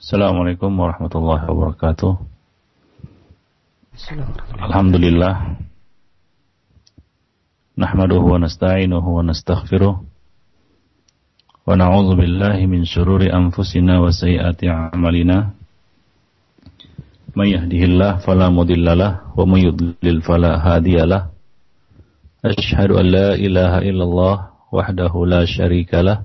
Assalamualaikum warahmatullahi wabarakatuh. Alhamdulillah. Nahmaduhu wa nasta'inuhu wa nastaghfiruh. Wa na'udzu billahi min syururi anfusina wa sayyiati a'malina. May yahdihillahu fala mudhillalah wa may yudlil fala hadiyalah. Ashhadu an la ilaha illallah wahdahu la syarikalah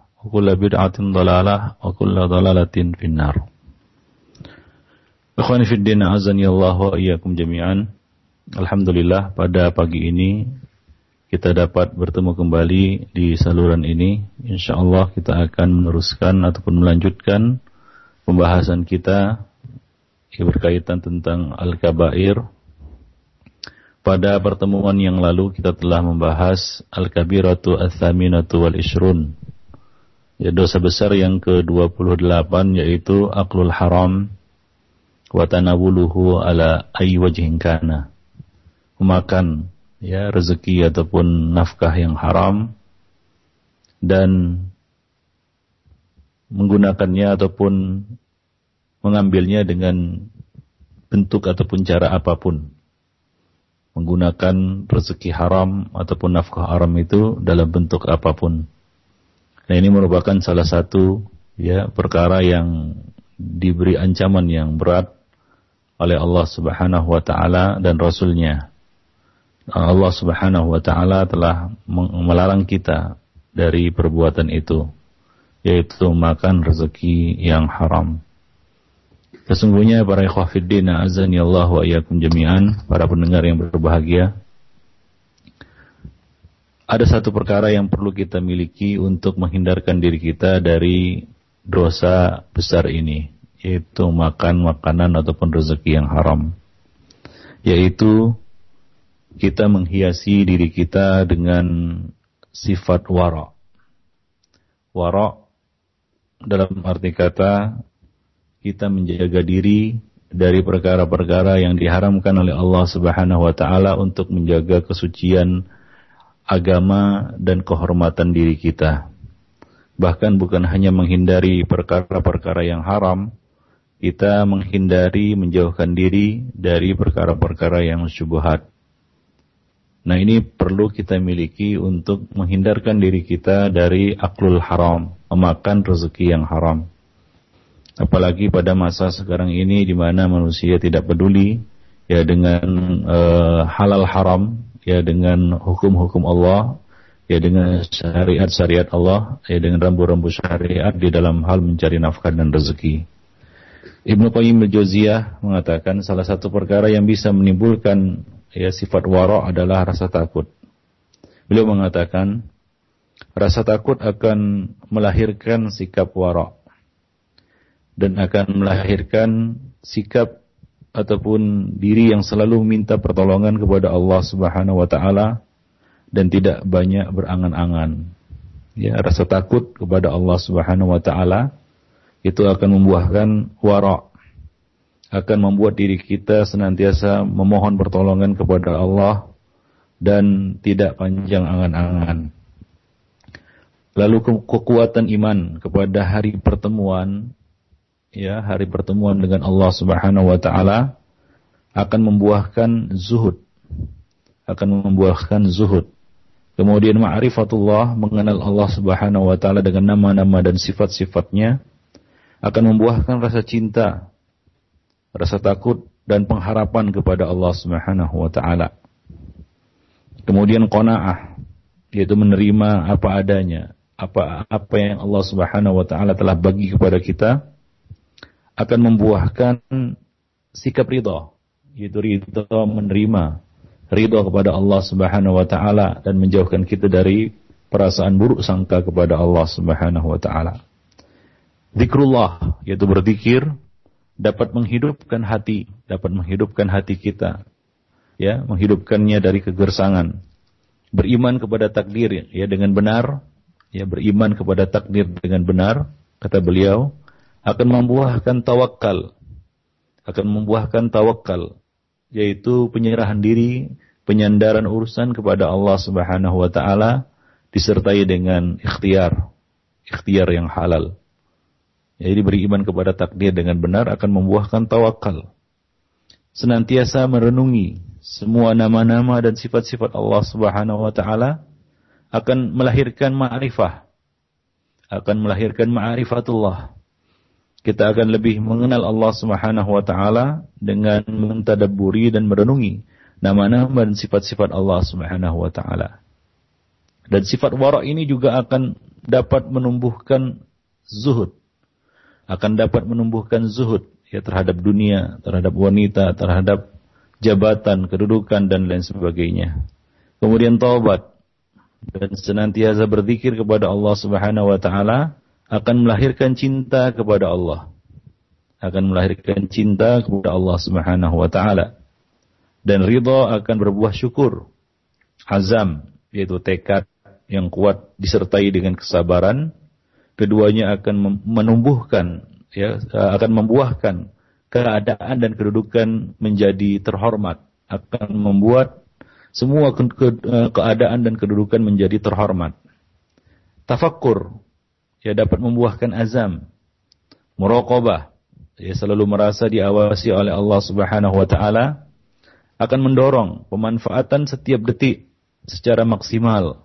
وكل بدعة ضلالة وكل ضلالة في النار Ikhwani fi din azani Allah wa iyyakum jami'an. Alhamdulillah pada pagi ini kita dapat bertemu kembali di saluran ini. Insyaallah kita akan meneruskan ataupun melanjutkan pembahasan kita yang berkaitan tentang al-kabair pada pertemuan yang lalu kita telah membahas Al-Kabiratu Al-Thaminatu Wal-Ishrun ya, Dosa besar yang ke-28 yaitu Aklul Haram. Watanawuluhu ala ayi wajhin kana. Memakan ya rezeki ataupun nafkah yang haram. Dan menggunakannya ataupun mengambilnya dengan bentuk ataupun cara apa pun. Menggunakan rezeki haram ataupun nafkah haram itu dalam bentuk apa pun. Nah ini merupakan salah satu ya perkara yang diberi ancaman yang berat oleh Allah Subhanahu wa taala dan rasulnya. Allah Subhanahu wa taala telah melarang kita dari perbuatan itu yaitu makan rezeki yang haram. Sesungguhnya para ikhwafiddin azani Allah wa iyyakum jami'an, para pendengar yang berbahagia, ada satu perkara yang perlu kita miliki untuk menghindarkan diri kita dari dosa besar ini, yaitu makan makanan ataupun rezeki yang haram. Yaitu kita menghiasi diri kita dengan sifat wara. Wara dalam arti kata kita menjaga diri dari perkara-perkara yang diharamkan oleh Allah Subhanahu wa taala untuk menjaga kesucian agama dan kehormatan diri kita. Bahkan bukan hanya menghindari perkara-perkara yang haram, kita menghindari menjauhkan diri dari perkara-perkara yang syubhat. Nah ini perlu kita miliki untuk menghindarkan diri kita dari aklul haram, memakan rezeki yang haram. Apalagi pada masa sekarang ini di mana manusia tidak peduli ya dengan uh, halal haram, ya dengan hukum-hukum Allah, ya dengan syariat-syariat Allah, ya dengan rambu-rambu syariat di dalam hal mencari nafkah dan rezeki. Ibnu Qayyim al-Jauziyah mengatakan salah satu perkara yang bisa menimbulkan ya sifat wara adalah rasa takut. Beliau mengatakan rasa takut akan melahirkan sikap wara dan akan melahirkan sikap ataupun diri yang selalu minta pertolongan kepada Allah Subhanahu wa taala dan tidak banyak berangan-angan. Ya, rasa takut kepada Allah Subhanahu wa taala itu akan membuahkan wara akan membuat diri kita senantiasa memohon pertolongan kepada Allah dan tidak panjang angan-angan. Lalu kekuatan iman kepada hari pertemuan ya hari pertemuan dengan Allah Subhanahu wa taala akan membuahkan zuhud. Akan membuahkan zuhud. Kemudian ma'rifatullah mengenal Allah Subhanahu wa taala dengan nama-nama dan sifat-sifatnya akan membuahkan rasa cinta rasa takut dan pengharapan kepada Allah Subhanahu wa taala. Kemudian qanaah yaitu menerima apa adanya apa apa yang Allah Subhanahu wa taala telah bagi kepada kita akan membuahkan sikap ridho, yaitu ridho menerima, ridho kepada Allah Subhanahu wa taala dan menjauhkan kita dari perasaan buruk sangka kepada Allah Subhanahu wa taala. Zikrullah, yaitu berzikir, dapat menghidupkan hati, dapat menghidupkan hati kita, ya, menghidupkannya dari kegersangan. Beriman kepada takdir, ya, dengan benar, ya, beriman kepada takdir dengan benar, kata beliau, akan membuahkan tawakal, akan membuahkan tawakal, yaitu penyerahan diri, penyandaran urusan kepada Allah Subhanahu wa taala disertai dengan ikhtiar, ikhtiar yang halal. Jadi beriman kepada takdir dengan benar akan membuahkan tawakal. Senantiasa merenungi semua nama-nama dan sifat-sifat Allah Subhanahu wa taala akan melahirkan ma'rifah. Akan melahirkan ma'rifatullah. Kita akan lebih mengenal Allah Subhanahu wa taala dengan mentadabburi dan merenungi nama-nama dan sifat-sifat Allah Subhanahu wa taala. Dan sifat wara ini juga akan dapat menumbuhkan zuhud akan dapat menumbuhkan zuhud ya terhadap dunia, terhadap wanita, terhadap jabatan, kedudukan dan lain sebagainya. Kemudian taubat dan senantiasa berzikir kepada Allah Subhanahu wa taala akan melahirkan cinta kepada Allah. Akan melahirkan cinta kepada Allah Subhanahu wa taala. Dan ridha akan berbuah syukur. Azam yaitu tekad yang kuat disertai dengan kesabaran keduanya akan menumbuhkan ya akan membuahkan keadaan dan kedudukan menjadi terhormat akan membuat semua ke ke keadaan dan kedudukan menjadi terhormat tafakkur ya dapat membuahkan azam muraqabah ya selalu merasa diawasi oleh Allah Subhanahu wa taala akan mendorong pemanfaatan setiap detik secara maksimal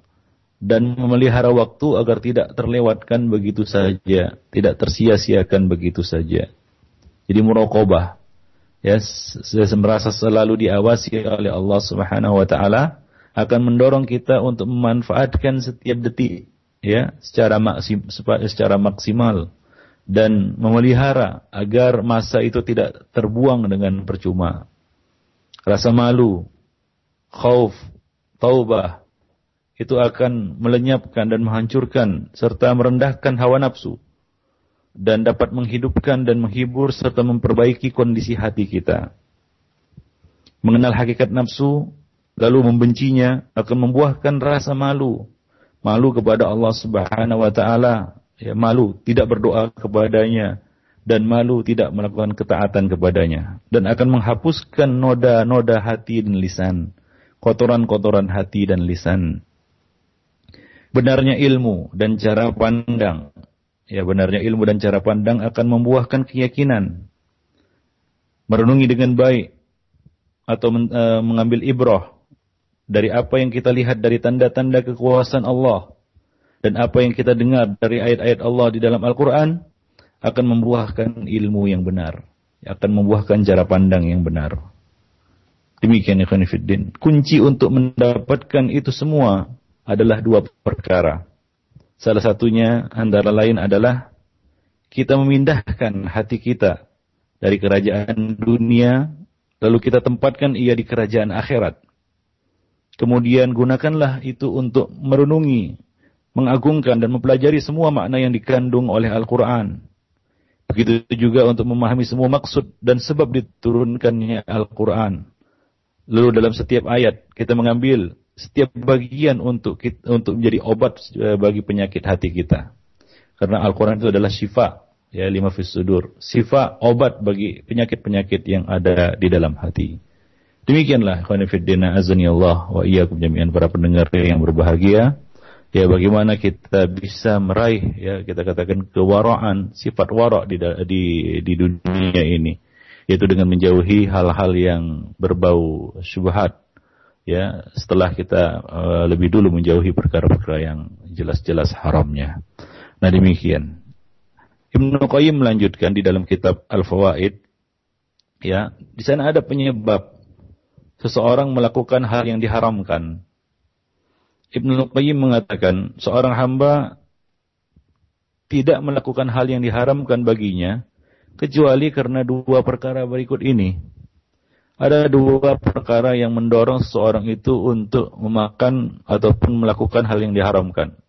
dan memelihara waktu agar tidak terlewatkan begitu saja, tidak tersia-siakan begitu saja. Jadi muraqabah ya merasa selalu diawasi oleh Allah Subhanahu wa taala akan mendorong kita untuk memanfaatkan setiap detik ya secara maksim, secara maksimal dan memelihara agar masa itu tidak terbuang dengan percuma. Rasa malu, khauf, taubah, itu akan melenyapkan dan menghancurkan serta merendahkan hawa nafsu dan dapat menghidupkan dan menghibur serta memperbaiki kondisi hati kita. Mengenal hakikat nafsu lalu membencinya akan membuahkan rasa malu, malu kepada Allah Subhanahu wa taala, ya malu tidak berdoa kepadanya dan malu tidak melakukan ketaatan kepadanya dan akan menghapuskan noda-noda hati dan lisan, kotoran-kotoran hati dan lisan benarnya ilmu dan cara pandang. Ya, benarnya ilmu dan cara pandang akan membuahkan keyakinan. Merenungi dengan baik atau men, e, mengambil ibrah dari apa yang kita lihat dari tanda-tanda kekuasaan Allah dan apa yang kita dengar dari ayat-ayat Allah di dalam Al-Qur'an akan membuahkan ilmu yang benar, akan membuahkan cara pandang yang benar. Demikian ikhwan fillah. Kunci untuk mendapatkan itu semua adalah dua perkara. Salah satunya antara lain adalah kita memindahkan hati kita dari kerajaan dunia lalu kita tempatkan ia di kerajaan akhirat. Kemudian gunakanlah itu untuk merenungi, mengagungkan dan mempelajari semua makna yang dikandung oleh Al-Quran. Begitu juga untuk memahami semua maksud dan sebab diturunkannya Al-Quran. Lalu dalam setiap ayat kita mengambil setiap bagian untuk kita, untuk menjadi obat eh, bagi penyakit hati kita. Karena Al-Quran itu adalah syifa, ya lima fis sudur. Syifa obat bagi penyakit-penyakit yang ada di dalam hati. Demikianlah khonifiddina azani Allah wa iyyakum jami'an para pendengar yang berbahagia. Ya bagaimana kita bisa meraih ya kita katakan kewaraan sifat wara di di di dunia ini yaitu dengan menjauhi hal-hal yang berbau syubhat ya setelah kita uh, lebih dulu menjauhi perkara-perkara yang jelas-jelas haramnya. Nah demikian. Ibnu Qayyim melanjutkan di dalam kitab Al-Fawaid ya, di sana ada penyebab seseorang melakukan hal yang diharamkan. Ibnu Qayyim mengatakan seorang hamba tidak melakukan hal yang diharamkan baginya kecuali karena dua perkara berikut ini ada dua perkara yang mendorong seseorang itu untuk memakan ataupun melakukan hal yang diharamkan.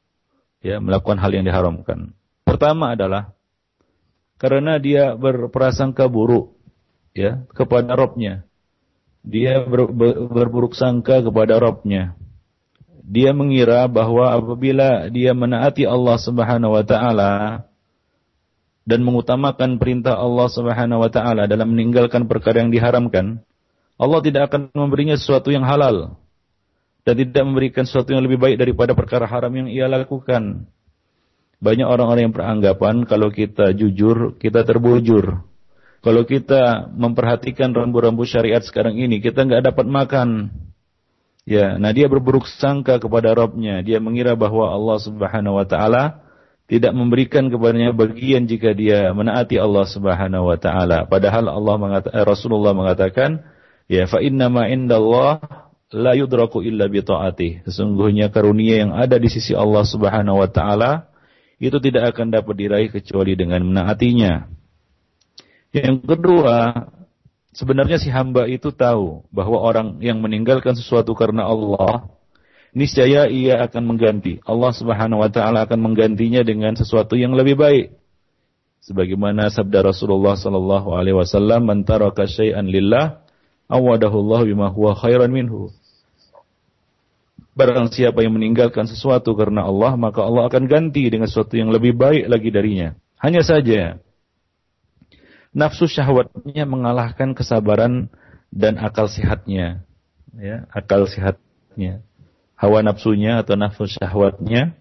Ya, melakukan hal yang diharamkan. Pertama adalah karena dia berprasangka buruk ya kepada Robnya. Dia ber, ber, berburuk sangka kepada Robnya. Dia mengira bahwa apabila dia menaati Allah Subhanahu wa taala dan mengutamakan perintah Allah Subhanahu wa taala dalam meninggalkan perkara yang diharamkan, Allah tidak akan memberinya sesuatu yang halal dan tidak memberikan sesuatu yang lebih baik daripada perkara haram yang ia lakukan. Banyak orang-orang yang beranggapan kalau kita jujur, kita terbujur. Kalau kita memperhatikan rambu-rambu syariat sekarang ini, kita nggak dapat makan. Ya, nah dia berburuk sangka kepada Robnya. Dia mengira bahwa Allah Subhanahu Wa Taala tidak memberikan kepadanya bagian jika dia menaati Allah Subhanahu Wa Taala. Padahal Allah mengata, eh, Rasulullah mengatakan, ya fa inna ma indallah la yudraku illa bi taatih. Sesungguhnya karunia yang ada di sisi Allah Subhanahu Wa Taala itu tidak akan dapat diraih kecuali dengan menaatinya. Yang kedua, sebenarnya si hamba itu tahu bahwa orang yang meninggalkan sesuatu karena Allah, niscaya ia akan mengganti. Allah Subhanahu wa taala akan menggantinya dengan sesuatu yang lebih baik. Sebagaimana sabda Rasulullah sallallahu alaihi wasallam, "Man taraka syai'an lillah, awadahu Allah bima huwa khairan minhu." Barang siapa yang meninggalkan sesuatu karena Allah, maka Allah akan ganti dengan sesuatu yang lebih baik lagi darinya. Hanya saja, nafsu syahwatnya mengalahkan kesabaran dan akal sehatnya. Ya, akal sehatnya. Hawa nafsunya atau nafsu syahwatnya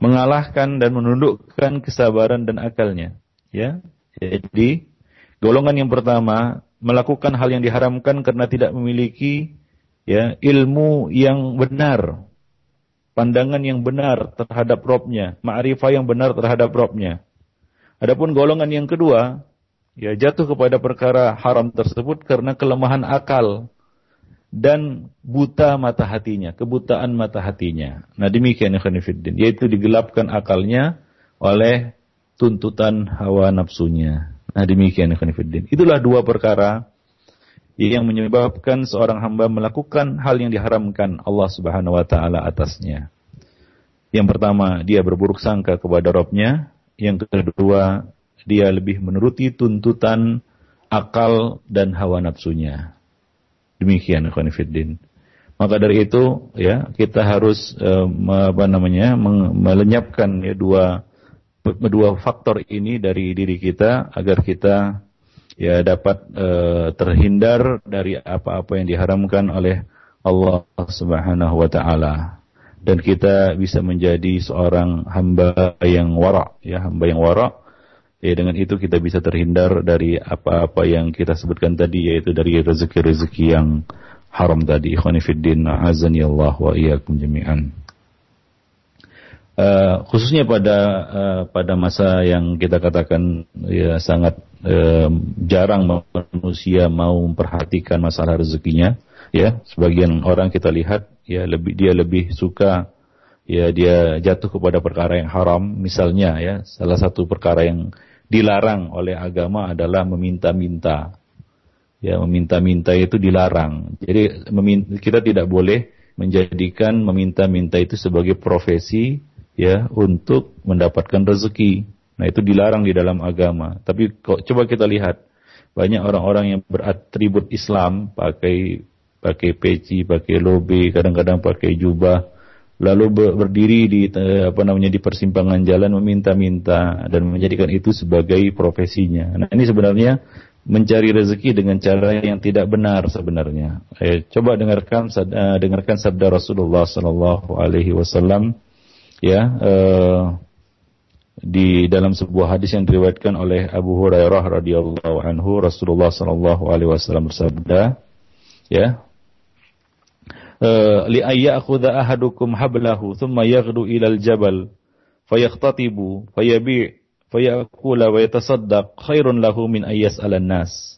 mengalahkan dan menundukkan kesabaran dan akalnya. Ya, jadi golongan yang pertama melakukan hal yang diharamkan karena tidak memiliki ya ilmu yang benar, pandangan yang benar terhadap Robnya, ma'rifah yang benar terhadap Robnya. Adapun golongan yang kedua, ya jatuh kepada perkara haram tersebut karena kelemahan akal dan buta mata hatinya, kebutaan mata hatinya. Nah demikian Khanifuddin, yaitu digelapkan akalnya oleh tuntutan hawa nafsunya. Nah demikian Khanifuddin. Itulah dua perkara yang menyebabkan seorang hamba melakukan hal yang diharamkan Allah Subhanahu wa taala atasnya. Yang pertama, dia berburuk sangka kepada Robnya. Yang kedua, dia lebih menuruti tuntutan akal dan hawa nafsunya. Demikian Khonifuddin. Maka dari itu ya kita harus eh, apa namanya melenyapkan ya dua dua faktor ini dari diri kita agar kita ya dapat uh, terhindar dari apa-apa yang diharamkan oleh Allah Subhanahu wa taala dan kita bisa menjadi seorang hamba yang wara ya hamba yang wara ya dengan itu kita bisa terhindar dari apa-apa yang kita sebutkan tadi yaitu dari rezeki-rezeki yang haram tadi. Ikhwani fiddin azani Allah wa iyyakum jami'an. Uh, khususnya pada uh, pada masa yang kita katakan ya sangat uh, jarang manusia mau memperhatikan masalah rezekinya ya. Sebagian orang kita lihat ya lebih dia lebih suka ya dia jatuh kepada perkara yang haram. Misalnya ya salah satu perkara yang dilarang oleh agama adalah meminta-minta ya meminta-minta itu dilarang jadi kita tidak boleh menjadikan meminta-minta itu sebagai profesi ya untuk mendapatkan rezeki. Nah itu dilarang di dalam agama. Tapi kok coba kita lihat banyak orang-orang yang beratribut Islam pakai pakai peci, pakai lobe, kadang-kadang pakai jubah, lalu berdiri di eh, apa namanya di persimpangan jalan meminta-minta dan menjadikan itu sebagai profesinya. Nah ini sebenarnya mencari rezeki dengan cara yang tidak benar sebenarnya. Eh, coba dengarkan uh, dengarkan sabda Rasulullah Sallallahu Alaihi Wasallam ya uh, di dalam sebuah hadis yang diriwayatkan oleh Abu Hurairah radhiyallahu anhu Rasulullah sallallahu alaihi wasallam bersabda ya li ayyakhudha ahadukum hablahu thumma yaghdu ila al-jabal fayaqtatibu fayabi fayakula wa yatasaddaq khairun lahu min ayyas'alan nas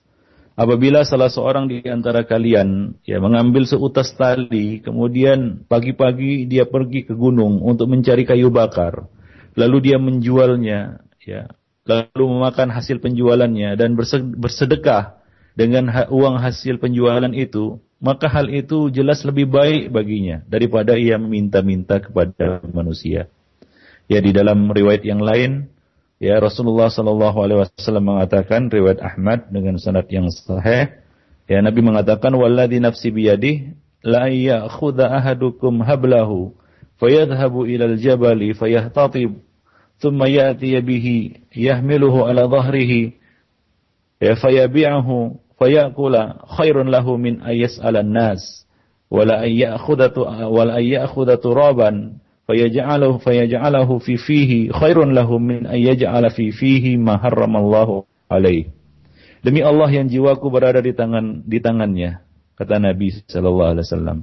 apabila salah seorang di antara kalian ya mengambil seutas tali, kemudian pagi-pagi dia pergi ke gunung untuk mencari kayu bakar, lalu dia menjualnya, ya, lalu memakan hasil penjualannya dan bersedekah dengan uang hasil penjualan itu, maka hal itu jelas lebih baik baginya daripada ia meminta-minta kepada manusia. Ya di dalam riwayat yang lain Ya Rasulullah Shallallahu Alaihi Wasallam mengatakan riwayat Ahmad dengan sanad yang sahih. Ya Nabi mengatakan walladhi nafsi biyadih la ya'khudha ahadukum hablahu fayadhhabu ila al-jabali fayahtatib thumma ya'ti bihi yahmiluhu ala dhahrihi ya fayabi'ahu fayakula khairun lahu min ayyas'ala an-nas wala ayyakhudha wala ayyakhudha turaban fayaj'aluhu fayaj'alahu fi fihi khairun lahu min ayyaj'ala fi fihi ma harramallahu alaihi. Demi Allah yang jiwaku berada di tangan di tangannya, kata Nabi sallallahu alaihi wasallam.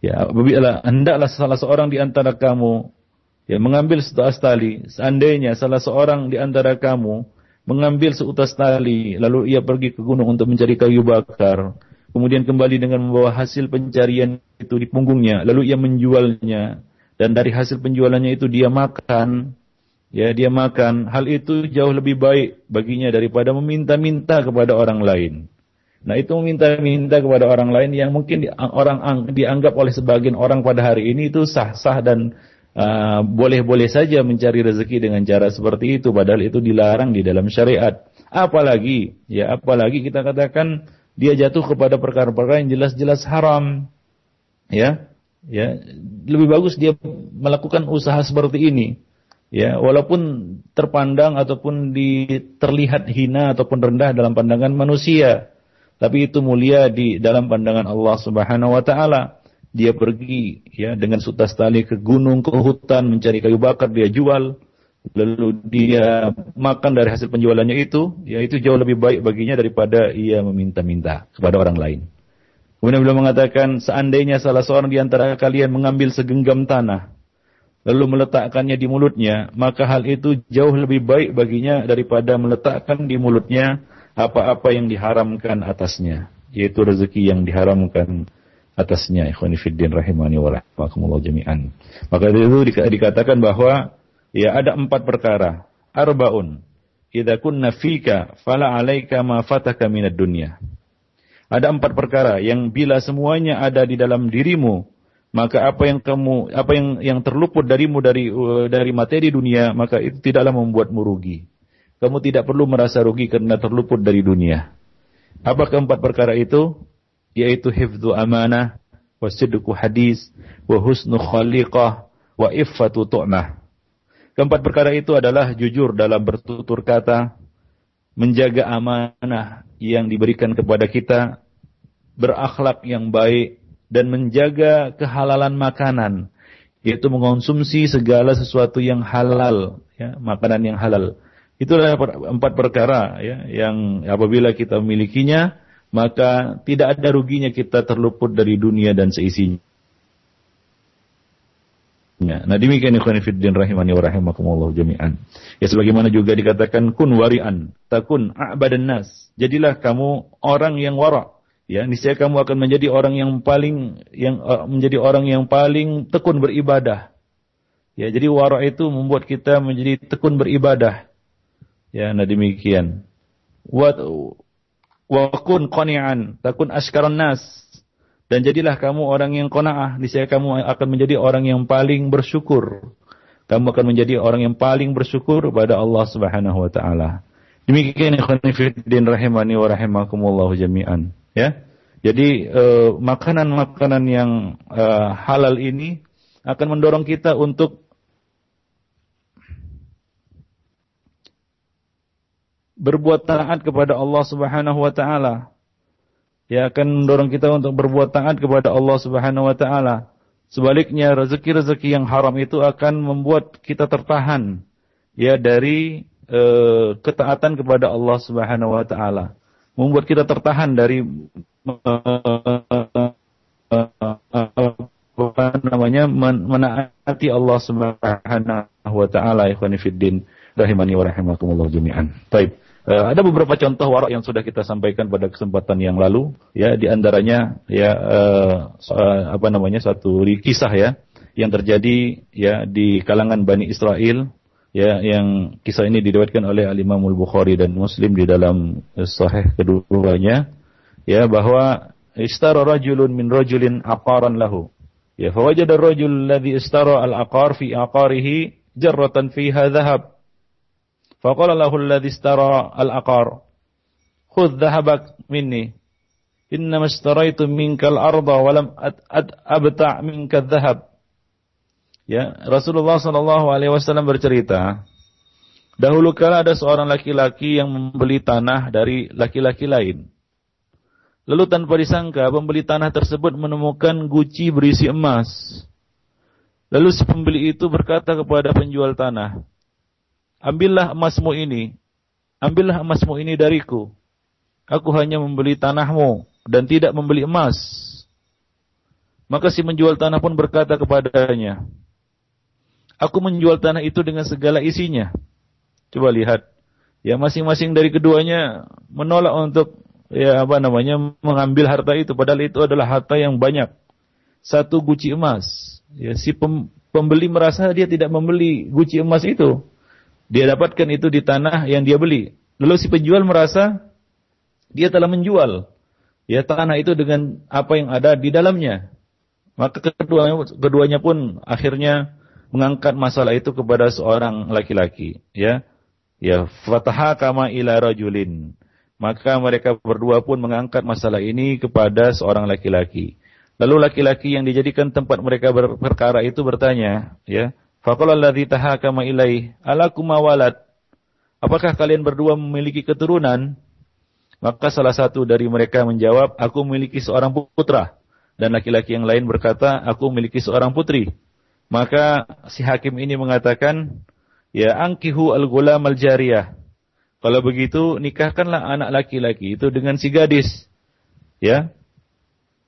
Ya, apabila hendaklah salah seorang di antara kamu ya mengambil seutas tali, seandainya salah seorang di antara kamu mengambil seutas tali lalu ia pergi ke gunung untuk mencari kayu bakar, kemudian kembali dengan membawa hasil pencarian itu di punggungnya, lalu ia menjualnya. Dan dari hasil penjualannya itu dia makan, ya dia makan, hal itu jauh lebih baik baginya daripada meminta-minta kepada orang lain. Nah itu meminta-minta kepada orang lain yang mungkin orang dianggap oleh sebagian orang pada hari ini itu sah-sah dan uh, boleh-boleh uh, saja mencari rezeki dengan cara seperti itu, padahal itu dilarang di dalam syariat. Apalagi, ya apalagi kita katakan dia jatuh kepada perkara-perkara yang jelas-jelas haram, ya ya lebih bagus dia melakukan usaha seperti ini. Ya walaupun terpandang ataupun di, terlihat hina ataupun rendah dalam pandangan manusia. Tapi itu mulia di dalam pandangan Allah Subhanahu wa taala dia pergi ya dengan sutas tali ke gunung ke hutan mencari kayu bakar dia jual. Lalu dia makan dari hasil penjualannya itu ya itu jauh lebih baik baginya daripada ia meminta-minta kepada orang lain. Kemudian beliau mengatakan, seandainya salah seorang di antara kalian mengambil segenggam tanah, lalu meletakkannya di mulutnya, maka hal itu jauh lebih baik baginya daripada meletakkan di mulutnya apa-apa yang diharamkan atasnya, yaitu rezeki yang diharamkan atasnya. Ikhwanifiddin rahimani wa rahmakumullah jami'an. Maka itu dikatakan bahwa ya ada empat perkara. Arbaun. Idza kunna fika fala alaika ma fataka minad dunya. Ada empat perkara yang bila semuanya ada di dalam dirimu, maka apa yang kamu apa yang yang terluput darimu dari uh, dari materi dunia, maka itu tidaklah membuatmu rugi. Kamu tidak perlu merasa rugi karena terluput dari dunia. Apa keempat perkara itu? Yaitu hifdzu amanah, wasidqu hadis, wa husnu khaliqah, wa iffatu tu'mah. Keempat perkara itu adalah jujur dalam bertutur kata, menjaga amanah yang diberikan kepada kita, berakhlak yang baik, dan menjaga kehalalan makanan, yaitu mengonsumsi segala sesuatu yang halal, ya, makanan yang halal. Itulah empat perkara ya, yang apabila kita memilikinya, maka tidak ada ruginya kita terluput dari dunia dan seisinya. Nah demikian ikhwan fiddin rahimani wa rahimakumullah jami'an. Ya sebagaimana juga dikatakan kun wari'an, takun a'badan nas. Jadilah kamu orang yang wara' ya niscaya kamu akan menjadi orang yang paling yang uh, menjadi orang yang paling tekun beribadah. Ya, jadi wara itu membuat kita menjadi tekun beribadah. Ya, nah demikian. Wa kun qani'an, takun askaran nas. Dan jadilah kamu orang yang qanaah, niscaya kamu akan menjadi orang yang paling bersyukur. Kamu akan menjadi orang yang paling bersyukur kepada Allah Subhanahu wa taala. Demikian ikhwan rahimani wa rahimakumullah jami'an ya. Jadi eh, makanan-makanan uh, yang uh, halal ini akan mendorong kita untuk berbuat taat kepada Allah Subhanahu wa taala. Ya akan mendorong kita untuk berbuat taat kepada Allah Subhanahu wa taala. Sebaliknya rezeki-rezeki yang haram itu akan membuat kita tertahan ya dari uh, ketaatan kepada Allah Subhanahu wa taala membuat kita tertahan dari apa namanya menaati Allah Subhanahu wa taala ikhwan fiddin rahimani wa rahimakumullah jami'an. Baik. Uh, ada beberapa contoh warak yang sudah kita sampaikan pada kesempatan yang lalu ya di antaranya ya uh, uh, apa namanya satu kisah ya yang terjadi ya di kalangan Bani Israel ya yang kisah ini diriwayatkan oleh Al Imam Al Bukhari dan Muslim di dalam sahih keduanya ya bahwa istara rajulun min rajulin aqaran lahu. Ya fawajada ar-rajul alladhi istara al-aqar fi aqarihi jarratan fiha dhahab Faqala lahu alladhi istara al-aqar, "Khudh dhahabak minni. Innama ishtaraitu minka al-arda wa lam abta' minka dhahab." Ya, Rasulullah sallallahu alaihi wasallam bercerita, dahulu kala ada seorang laki-laki yang membeli tanah dari laki-laki lain. Lalu tanpa disangka pembeli tanah tersebut menemukan guci berisi emas. Lalu si pembeli itu berkata kepada penjual tanah, Ambillah emasmu ini, ambillah emasmu ini dariku. Aku hanya membeli tanahmu dan tidak membeli emas. Maka si menjual tanah pun berkata kepadanya, Aku menjual tanah itu dengan segala isinya. Coba lihat, ya masing-masing dari keduanya menolak untuk ya apa namanya mengambil harta itu padahal itu adalah harta yang banyak. Satu guci emas. Ya si pembeli merasa dia tidak membeli guci emas itu. Dia dapatkan itu di tanah yang dia beli. Lalu si penjual merasa dia telah menjual ya tanah itu dengan apa yang ada di dalamnya. Maka keduanya, keduanya pun akhirnya mengangkat masalah itu kepada seorang laki-laki, ya. Ya, fataha kama ila rajulin. Maka mereka berdua pun mengangkat masalah ini kepada seorang laki-laki. Lalu laki-laki yang dijadikan tempat mereka berperkara itu bertanya, ya, faqala alladhi tahakama ilaih, alakum walad? Apakah kalian berdua memiliki keturunan? Maka salah satu dari mereka menjawab, aku memiliki seorang putra. Dan laki-laki yang lain berkata, aku memiliki seorang putri. Maka si hakim ini mengatakan, ya angkihu al-gulam al-jariyah. Kalau begitu nikahkanlah anak laki-laki itu dengan si gadis. Ya.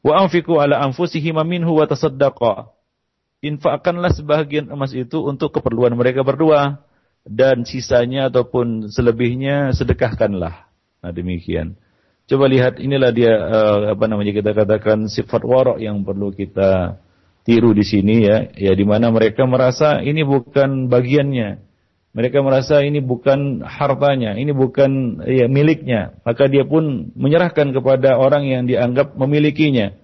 Wa anfiqu ala anfusihim minhu wa tasaddaqa. Infakkanlah sebagian emas itu untuk keperluan mereka berdua dan sisanya ataupun selebihnya sedekahkanlah. Nah demikian. Coba lihat inilah dia uh, apa namanya kita katakan sifat warok yang perlu kita tiru di sini ya, ya di mana mereka merasa ini bukan bagiannya mereka merasa ini bukan hartanya, ini bukan ya, miliknya. Maka dia pun menyerahkan kepada orang yang dianggap memilikinya.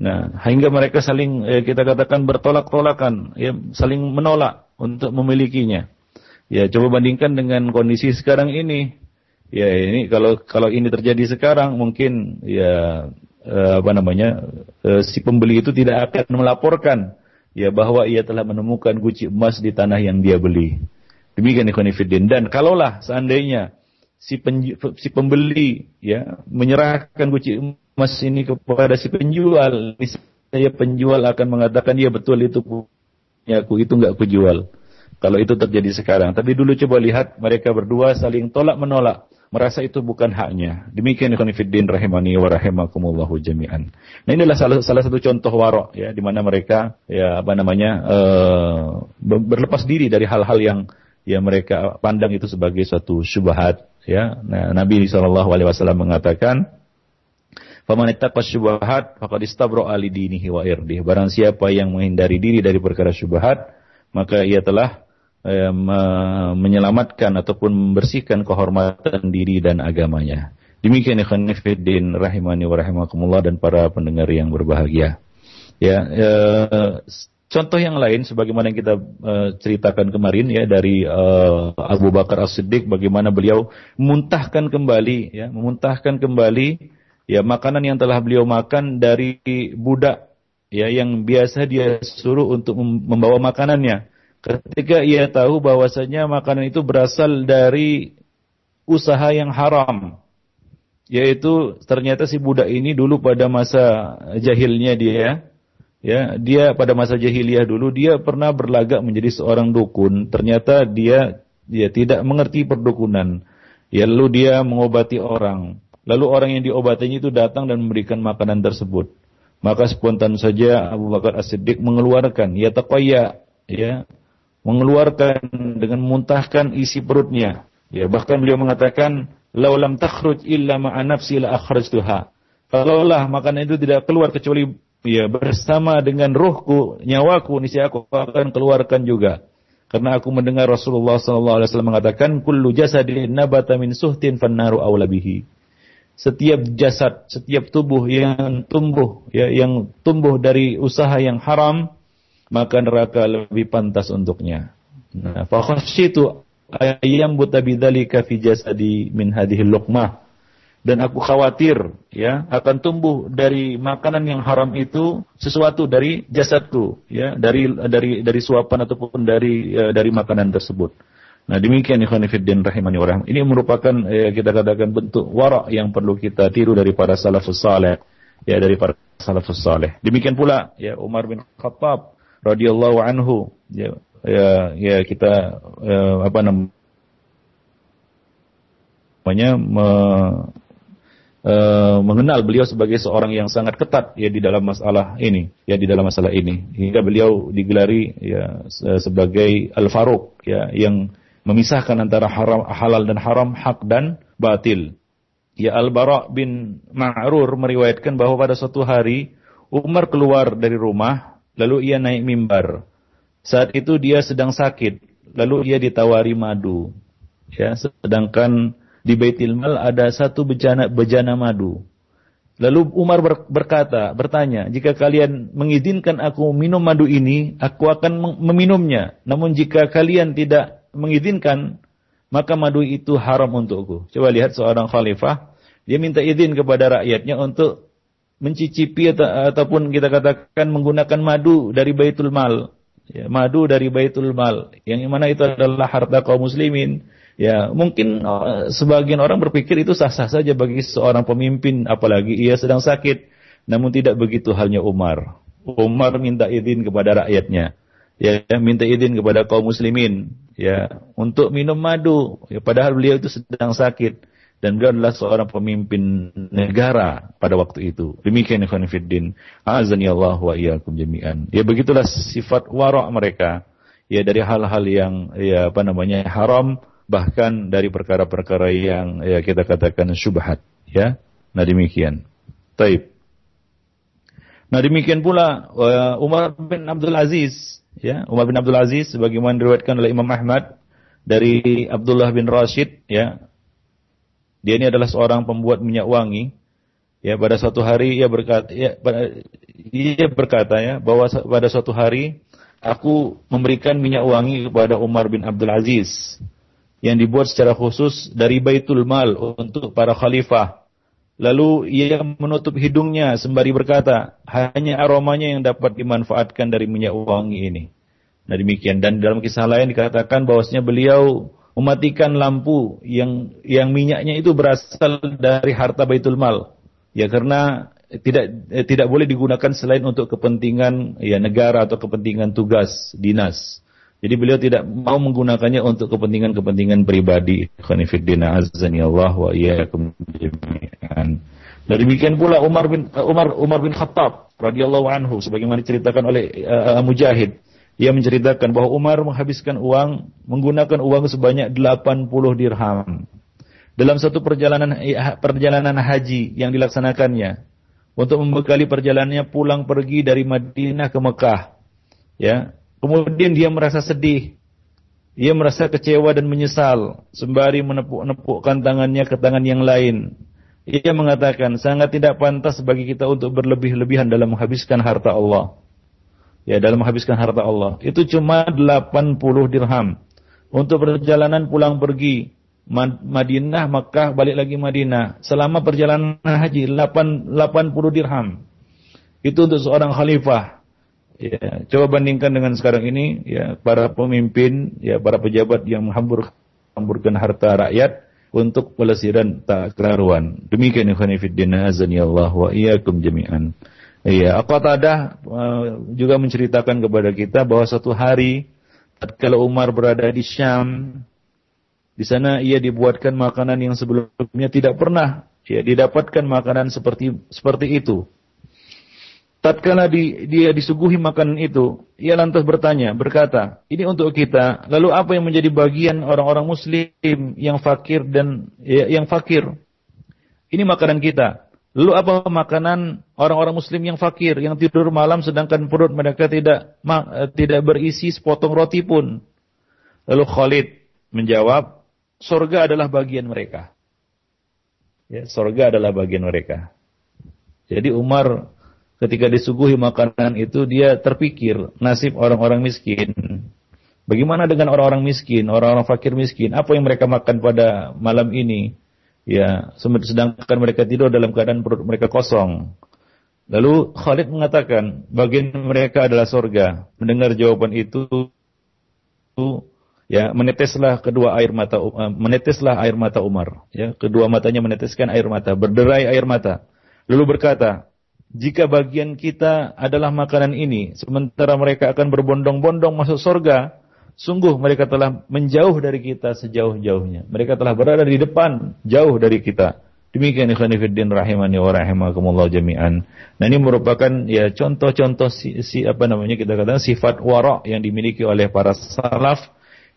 Nah, hingga mereka saling ya, kita katakan bertolak-tolakan, ya, saling menolak untuk memilikinya. Ya, coba bandingkan dengan kondisi sekarang ini. Ya, ini kalau kalau ini terjadi sekarang mungkin ya eh, apa namanya eh, si pembeli itu tidak akan melaporkan ya bahwa ia telah menemukan guci emas di tanah yang dia beli. Demikian ikhwanifidin. Dan kalaulah seandainya si, pen, si pembeli ya menyerahkan guci emas ini kepada si penjual, saya penjual akan mengatakan ya betul itu punya aku itu nggak kujual. Kalau itu terjadi sekarang. Tapi dulu coba lihat mereka berdua saling tolak menolak. Merasa itu bukan haknya. Demikian ikhwanifiddin rahimani wa rahimakumullahu jami'an. Nah inilah salah, salah satu contoh warok ya di mana mereka ya apa namanya uh, berlepas diri dari hal-hal yang yang mereka pandang itu sebagai suatu syubhat ya nah, Nabi wasallam mengatakan Faman ittaqa syubhat faqad istabra ali dinihi wa irdih. Barang siapa yang menghindari diri dari perkara syubhat, maka ia telah eh, me menyelamatkan ataupun membersihkan kehormatan diri dan agamanya. Demikian ikhwan fillah rahimani wa rahimakumullah dan para pendengar yang berbahagia. Ya, eh, Contoh yang lain, sebagaimana yang kita uh, ceritakan kemarin ya dari Abu Bakar As-Siddiq, bagaimana beliau memuntahkan kembali, ya, memuntahkan kembali ya makanan yang telah beliau makan dari budak, ya yang biasa dia suruh untuk membawa makanannya. Ketika ia tahu bahwasanya makanan itu berasal dari usaha yang haram, yaitu ternyata si budak ini dulu pada masa jahilnya dia ya dia pada masa jahiliyah dulu dia pernah berlagak menjadi seorang dukun. Ternyata dia dia tidak mengerti perdukunan. Ya lalu dia mengobati orang lalu orang yang diobatinya itu datang dan memberikan makanan tersebut maka spontan saja Abu Bakar As-Siddiq mengeluarkan ya taqayya ya mengeluarkan dengan muntahkan isi perutnya ya bahkan beliau mengatakan laulam takhruj illa ma'a nafsi la akhrajtuha kalaulah makanan itu tidak keluar kecuali ya bersama dengan ruhku, nyawaku, niscaya aku akan keluarkan juga. Karena aku mendengar Rasulullah SAW mengatakan, kullu jasadin nabata min suhtin fannaru awlabihi. Setiap jasad, setiap tubuh yang tumbuh, ya, yang tumbuh dari usaha yang haram, maka neraka lebih pantas untuknya. Nah, fakhasyitu ayam butabidalika fi jasadi min hadhihi luqmah dan aku khawatir ya akan tumbuh dari makanan yang haram itu sesuatu dari jasadku ya dari dari dari suapan ataupun dari ya, dari makanan tersebut. Nah demikian ikhwan fillah rahimani wa rahim. Ini merupakan ya, kita katakan bentuk warak yang perlu kita tiru dari para salafus saleh ya dari para salafus saleh. Demikian pula ya Umar bin Khattab radhiyallahu anhu ya ya, ya kita ya, apa namanya me, uh, mengenal beliau sebagai seorang yang sangat ketat ya di dalam masalah ini, ya di dalam masalah ini. Hingga beliau digelari ya sebagai Al-Faruq ya yang memisahkan antara haram, halal dan haram, hak dan batil. Ya Al-Bara bin Ma'rur meriwayatkan bahwa pada suatu hari Umar keluar dari rumah lalu ia naik mimbar. Saat itu dia sedang sakit, lalu ia ditawari madu. Ya, sedangkan di Baitul Mal ada satu bejana bejana madu. Lalu Umar berkata, bertanya, jika kalian mengizinkan aku minum madu ini, aku akan meminumnya. Namun jika kalian tidak mengizinkan, maka madu itu haram untukku. Coba lihat seorang khalifah, dia minta izin kepada rakyatnya untuk mencicipi atau, ataupun kita katakan menggunakan madu dari Baitul Mal. Ya, madu dari Baitul Mal. Yang mana itu adalah harta kaum muslimin Ya, mungkin uh, sebagian orang berpikir itu sah-sah saja bagi seorang pemimpin, apalagi ia sedang sakit. Namun tidak begitu halnya Umar. Umar minta izin kepada rakyatnya, ya, minta izin kepada kaum muslimin, ya, untuk minum madu. Ya, padahal beliau itu sedang sakit dan beliau adalah seorang pemimpin negara pada waktu itu. Demikian ikhwan fiddin. Azani Allah wa iyyakum jami'an. Ya begitulah sifat warok mereka. Ya dari hal-hal yang ya apa namanya haram bahkan dari perkara-perkara yang ya kita katakan syubhat ya nah demikian taib nah demikian pula uh, Umar bin Abdul Aziz ya Umar bin Abdul Aziz sebagaimana diriwayatkan oleh Imam Ahmad dari Abdullah bin Rashid ya dia ini adalah seorang pembuat minyak wangi ya pada suatu hari ia berkata ya ia berkata ya bahwa pada suatu hari aku memberikan minyak wangi kepada Umar bin Abdul Aziz yang dibuat secara khusus dari Baitul Mal untuk para khalifah. Lalu ia menutup hidungnya sembari berkata, hanya aromanya yang dapat dimanfaatkan dari minyak wangi ini. Nah demikian. Dan dalam kisah lain dikatakan bahwasanya beliau mematikan lampu yang yang minyaknya itu berasal dari harta Baitul Mal. Ya karena tidak eh, tidak boleh digunakan selain untuk kepentingan ya negara atau kepentingan tugas dinas. Jadi beliau tidak mau menggunakannya untuk kepentingan-kepentingan pribadi. Khonifuddin azani Allah wa jami'an. Dan demikian pula Umar bin Umar Umar bin Khattab radhiyallahu anhu sebagaimana diceritakan oleh uh, Mujahid. Ia menceritakan bahwa Umar menghabiskan uang menggunakan uang sebanyak 80 dirham dalam satu perjalanan eh, perjalanan haji yang dilaksanakannya untuk membekali perjalanannya pulang pergi dari Madinah ke Mekah. Ya, Kemudian dia merasa sedih. Dia merasa kecewa dan menyesal sembari menepuk-nepukkan tangannya ke tangan yang lain. Ia mengatakan sangat tidak pantas bagi kita untuk berlebih-lebihan dalam menghabiskan harta Allah. Ya, dalam menghabiskan harta Allah. Itu cuma 80 dirham. Untuk perjalanan pulang pergi Madinah, Makkah, balik lagi Madinah. Selama perjalanan haji 8, 80 dirham. Itu untuk seorang khalifah Ya, coba bandingkan dengan sekarang ini ya para pemimpin, ya para pejabat yang menghambur hamburkan harta rakyat untuk pelesiran tak kelaruan. Demikian ikhwan fillah azani Allah wa iyyakum jami'an. Iya, Qatadah uh, juga menceritakan kepada kita bahwa suatu hari tatkala Umar berada di Syam, di sana ia dibuatkan makanan yang sebelumnya tidak pernah ya didapatkan makanan seperti seperti itu. Tatkala di, dia disuguhi makanan itu, ia lantas bertanya, berkata, ini untuk kita. Lalu apa yang menjadi bagian orang-orang muslim yang fakir dan ya, yang fakir? Ini makanan kita. Lalu apa makanan orang-orang muslim yang fakir, yang tidur malam sedangkan perut mereka tidak eh, tidak berisi sepotong roti pun? Lalu Khalid menjawab, sorga adalah bagian mereka. Ya, sorga adalah bagian mereka. Jadi Umar ketika disuguhi makanan itu dia terpikir nasib orang-orang miskin Bagaimana dengan orang-orang miskin, orang-orang fakir miskin? Apa yang mereka makan pada malam ini? Ya, sedangkan mereka tidur dalam keadaan perut mereka kosong. Lalu Khalid mengatakan, bagian mereka adalah sorga. Mendengar jawaban itu, ya meneteslah kedua air mata, uh, meneteslah air mata Umar. Ya, kedua matanya meneteskan air mata, berderai air mata. Lalu berkata, jika bagian kita adalah makanan ini, sementara mereka akan berbondong-bondong masuk sorga, sungguh mereka telah menjauh dari kita sejauh-jauhnya. Mereka telah berada di depan, jauh dari kita. Demikian ikhwan fillah rahimani wa rahimakumullah jami'an. Nah ini merupakan ya contoh-contoh si, si apa namanya kita katakan sifat wara yang dimiliki oleh para salaf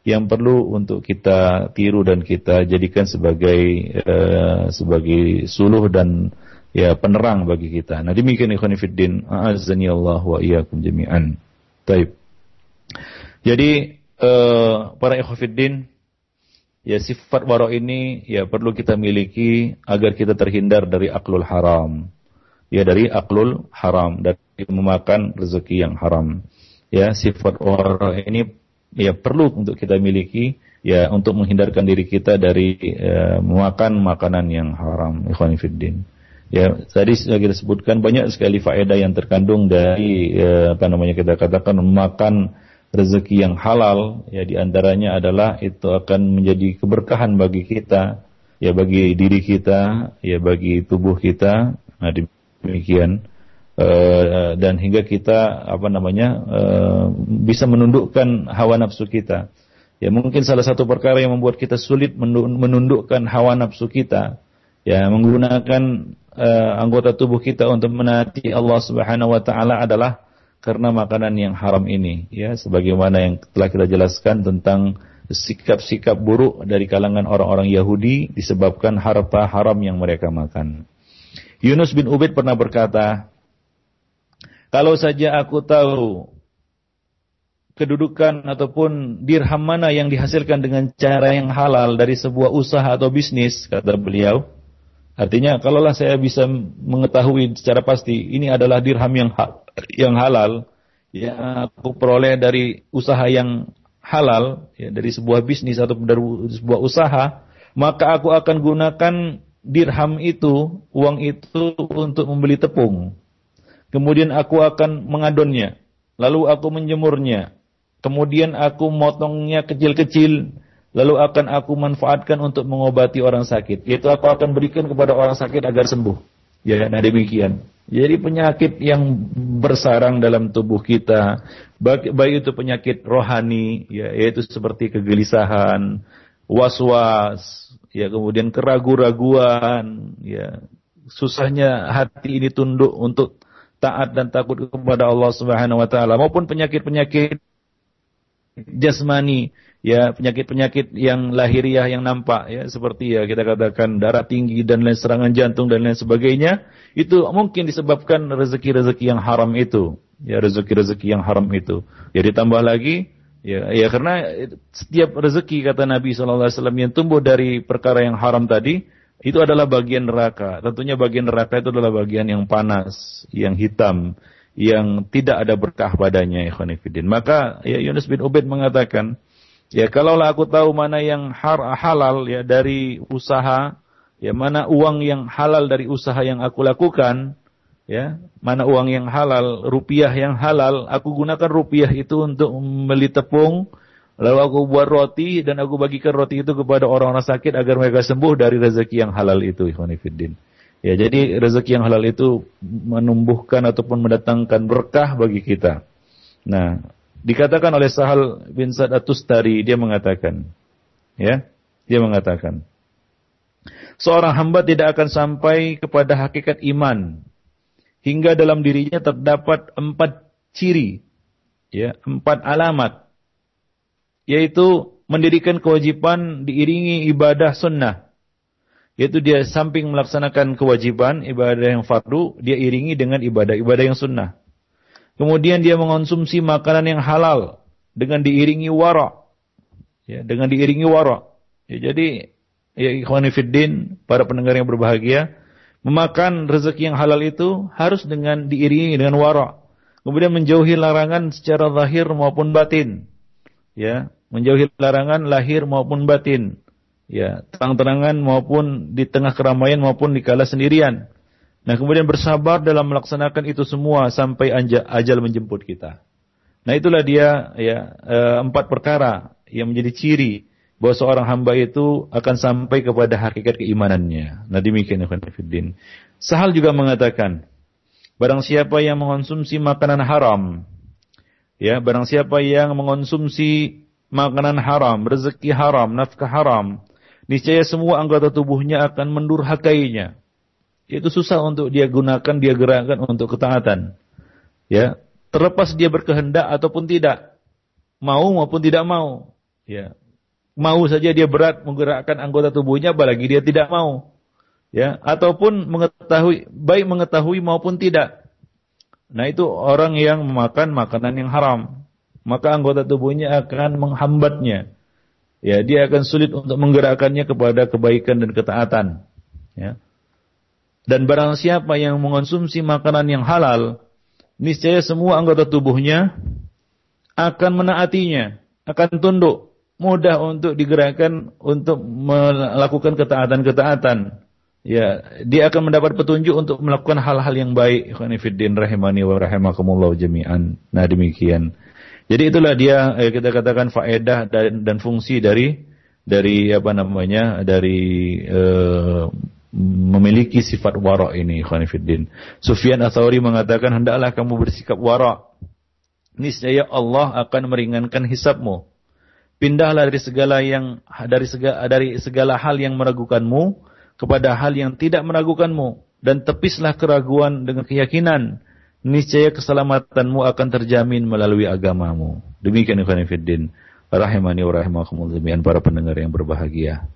yang perlu untuk kita tiru dan kita jadikan sebagai uh, sebagai suluh dan ya penerang bagi kita. Nah demikian ikhwan fiddin, azani Allah wa iyyakum jami'an. Taib. Jadi uh, para ikhwan fiddin ya sifat waro ini ya perlu kita miliki agar kita terhindar dari aklul haram. Ya dari aklul haram dari memakan rezeki yang haram. Ya sifat waro ini ya perlu untuk kita miliki ya untuk menghindarkan diri kita dari uh, memakan makanan yang haram. Ikhwan fiddin. Ya, tadi sudah kita sebutkan banyak sekali faedah yang terkandung dari ya, apa namanya kita katakan makan rezeki yang halal ya di antaranya adalah itu akan menjadi keberkahan bagi kita ya bagi diri kita ya bagi tubuh kita. Nah demikian. Uh, dan hingga kita apa namanya uh, bisa menundukkan hawa nafsu kita. Ya mungkin salah satu perkara yang membuat kita sulit menundukkan hawa nafsu kita ya menggunakan uh, anggota tubuh kita untuk menaati Allah Subhanahu wa taala adalah karena makanan yang haram ini ya sebagaimana yang telah kita jelaskan tentang sikap-sikap buruk dari kalangan orang-orang Yahudi disebabkan harta haram yang mereka makan. Yunus bin Ubaid pernah berkata, "Kalau saja aku tahu kedudukan ataupun dirham mana yang dihasilkan dengan cara yang halal dari sebuah usaha atau bisnis," kata beliau, Artinya kalaulah saya bisa mengetahui secara pasti ini adalah dirham yang ha yang halal yang aku peroleh dari usaha yang halal ya, dari sebuah bisnis atau dari sebuah usaha, maka aku akan gunakan dirham itu, uang itu untuk membeli tepung. Kemudian aku akan mengadonnya, lalu aku menjemurnya. Kemudian aku motongnya kecil-kecil lalu akan aku manfaatkan untuk mengobati orang sakit. Yaitu aku akan berikan kepada orang sakit agar sembuh. Ya, nah demikian. Jadi penyakit yang bersarang dalam tubuh kita, baik itu penyakit rohani, ya, yaitu seperti kegelisahan, was-was, ya, kemudian keraguan-raguan, ya, susahnya hati ini tunduk untuk taat dan takut kepada Allah Subhanahu wa taala maupun penyakit-penyakit jasmani ya penyakit-penyakit yang lahiriah yang nampak ya seperti ya kita katakan darah tinggi dan lain serangan jantung dan lain sebagainya itu mungkin disebabkan rezeki-rezeki yang haram itu. Ya rezeki-rezeki yang haram itu. Ya ditambah lagi ya ya karena setiap rezeki kata Nabi SAW yang tumbuh dari perkara yang haram tadi itu adalah bagian neraka. Tentunya bagian neraka itu adalah bagian yang panas yang hitam yang tidak ada berkah padanya ikhwanifidin maka ya Yunus bin Ubaid mengatakan Ya kalaulah aku tahu mana yang har halal ya dari usaha, ya mana uang yang halal dari usaha yang aku lakukan, ya mana uang yang halal, rupiah yang halal, aku gunakan rupiah itu untuk membeli tepung, lalu aku buat roti dan aku bagikan roti itu kepada orang-orang sakit agar mereka sembuh dari rezeki yang halal itu, ikhwanifiddin. Ya, jadi rezeki yang halal itu menumbuhkan ataupun mendatangkan berkah bagi kita. Nah, Dikatakan oleh Sahal bin Sa'ad At-Tustari, dia mengatakan, ya, dia mengatakan, seorang hamba tidak akan sampai kepada hakikat iman hingga dalam dirinya terdapat empat ciri, ya, empat alamat, yaitu mendirikan kewajiban diiringi ibadah sunnah, yaitu dia samping melaksanakan kewajiban ibadah yang fardu, dia iringi dengan ibadah-ibadah yang sunnah. Kemudian dia mengonsumsi makanan yang halal dengan diiringi wara. Ya, dengan diiringi wara. Ya, jadi ya ikhwani fiddin, para pendengar yang berbahagia, memakan rezeki yang halal itu harus dengan diiringi dengan wara. Kemudian menjauhi larangan secara zahir maupun batin. ya, menjauhi larangan lahir maupun batin, ya, terang-terangan maupun di tengah keramaian maupun di kala sendirian. Nah, kemudian bersabar dalam melaksanakan itu semua sampai ajal menjemput kita. Nah, itulah dia ya e, empat perkara yang menjadi ciri bahwa seorang hamba itu akan sampai kepada hakikat keimanannya. Nah, demikian Fiddin. Sahal juga mengatakan, barang siapa yang mengonsumsi makanan haram, ya, barang siapa yang mengonsumsi makanan haram, rezeki haram, nafkah haram, niscaya semua anggota tubuhnya akan mendurhakainya itu susah untuk dia gunakan, dia gerakkan untuk ketaatan. Ya, terlepas dia berkehendak ataupun tidak, mau maupun tidak mau. Ya, mau saja dia berat menggerakkan anggota tubuhnya, apalagi dia tidak mau. Ya, ataupun mengetahui baik mengetahui maupun tidak. Nah itu orang yang memakan makanan yang haram, maka anggota tubuhnya akan menghambatnya. Ya, dia akan sulit untuk menggerakkannya kepada kebaikan dan ketaatan. Ya. Dan barang siapa yang mengonsumsi makanan yang halal, niscaya semua anggota tubuhnya akan menaatinya, akan tunduk, mudah untuk digerakkan untuk melakukan ketaatan-ketaatan. Ya, dia akan mendapat petunjuk untuk melakukan hal-hal yang baik. Ikhwanifiddin rahimani wa rahimakumullah jami'an. Nah, demikian. Jadi itulah dia eh, kita katakan faedah dan, dan fungsi dari dari apa namanya dari eh, memiliki sifat wara ini khonifuddin. Sufyan Atsauri mengatakan hendaklah kamu bersikap wara. Niscaya Allah akan meringankan hisabmu. Pindahlah dari segala yang dari segala dari segala hal yang meragukanmu kepada hal yang tidak meragukanmu dan tepislah keraguan dengan keyakinan. Niscaya keselamatanmu akan terjamin melalui agamamu. Demikian khonifuddin. Rahimani wa rahimakumullah para pendengar yang berbahagia.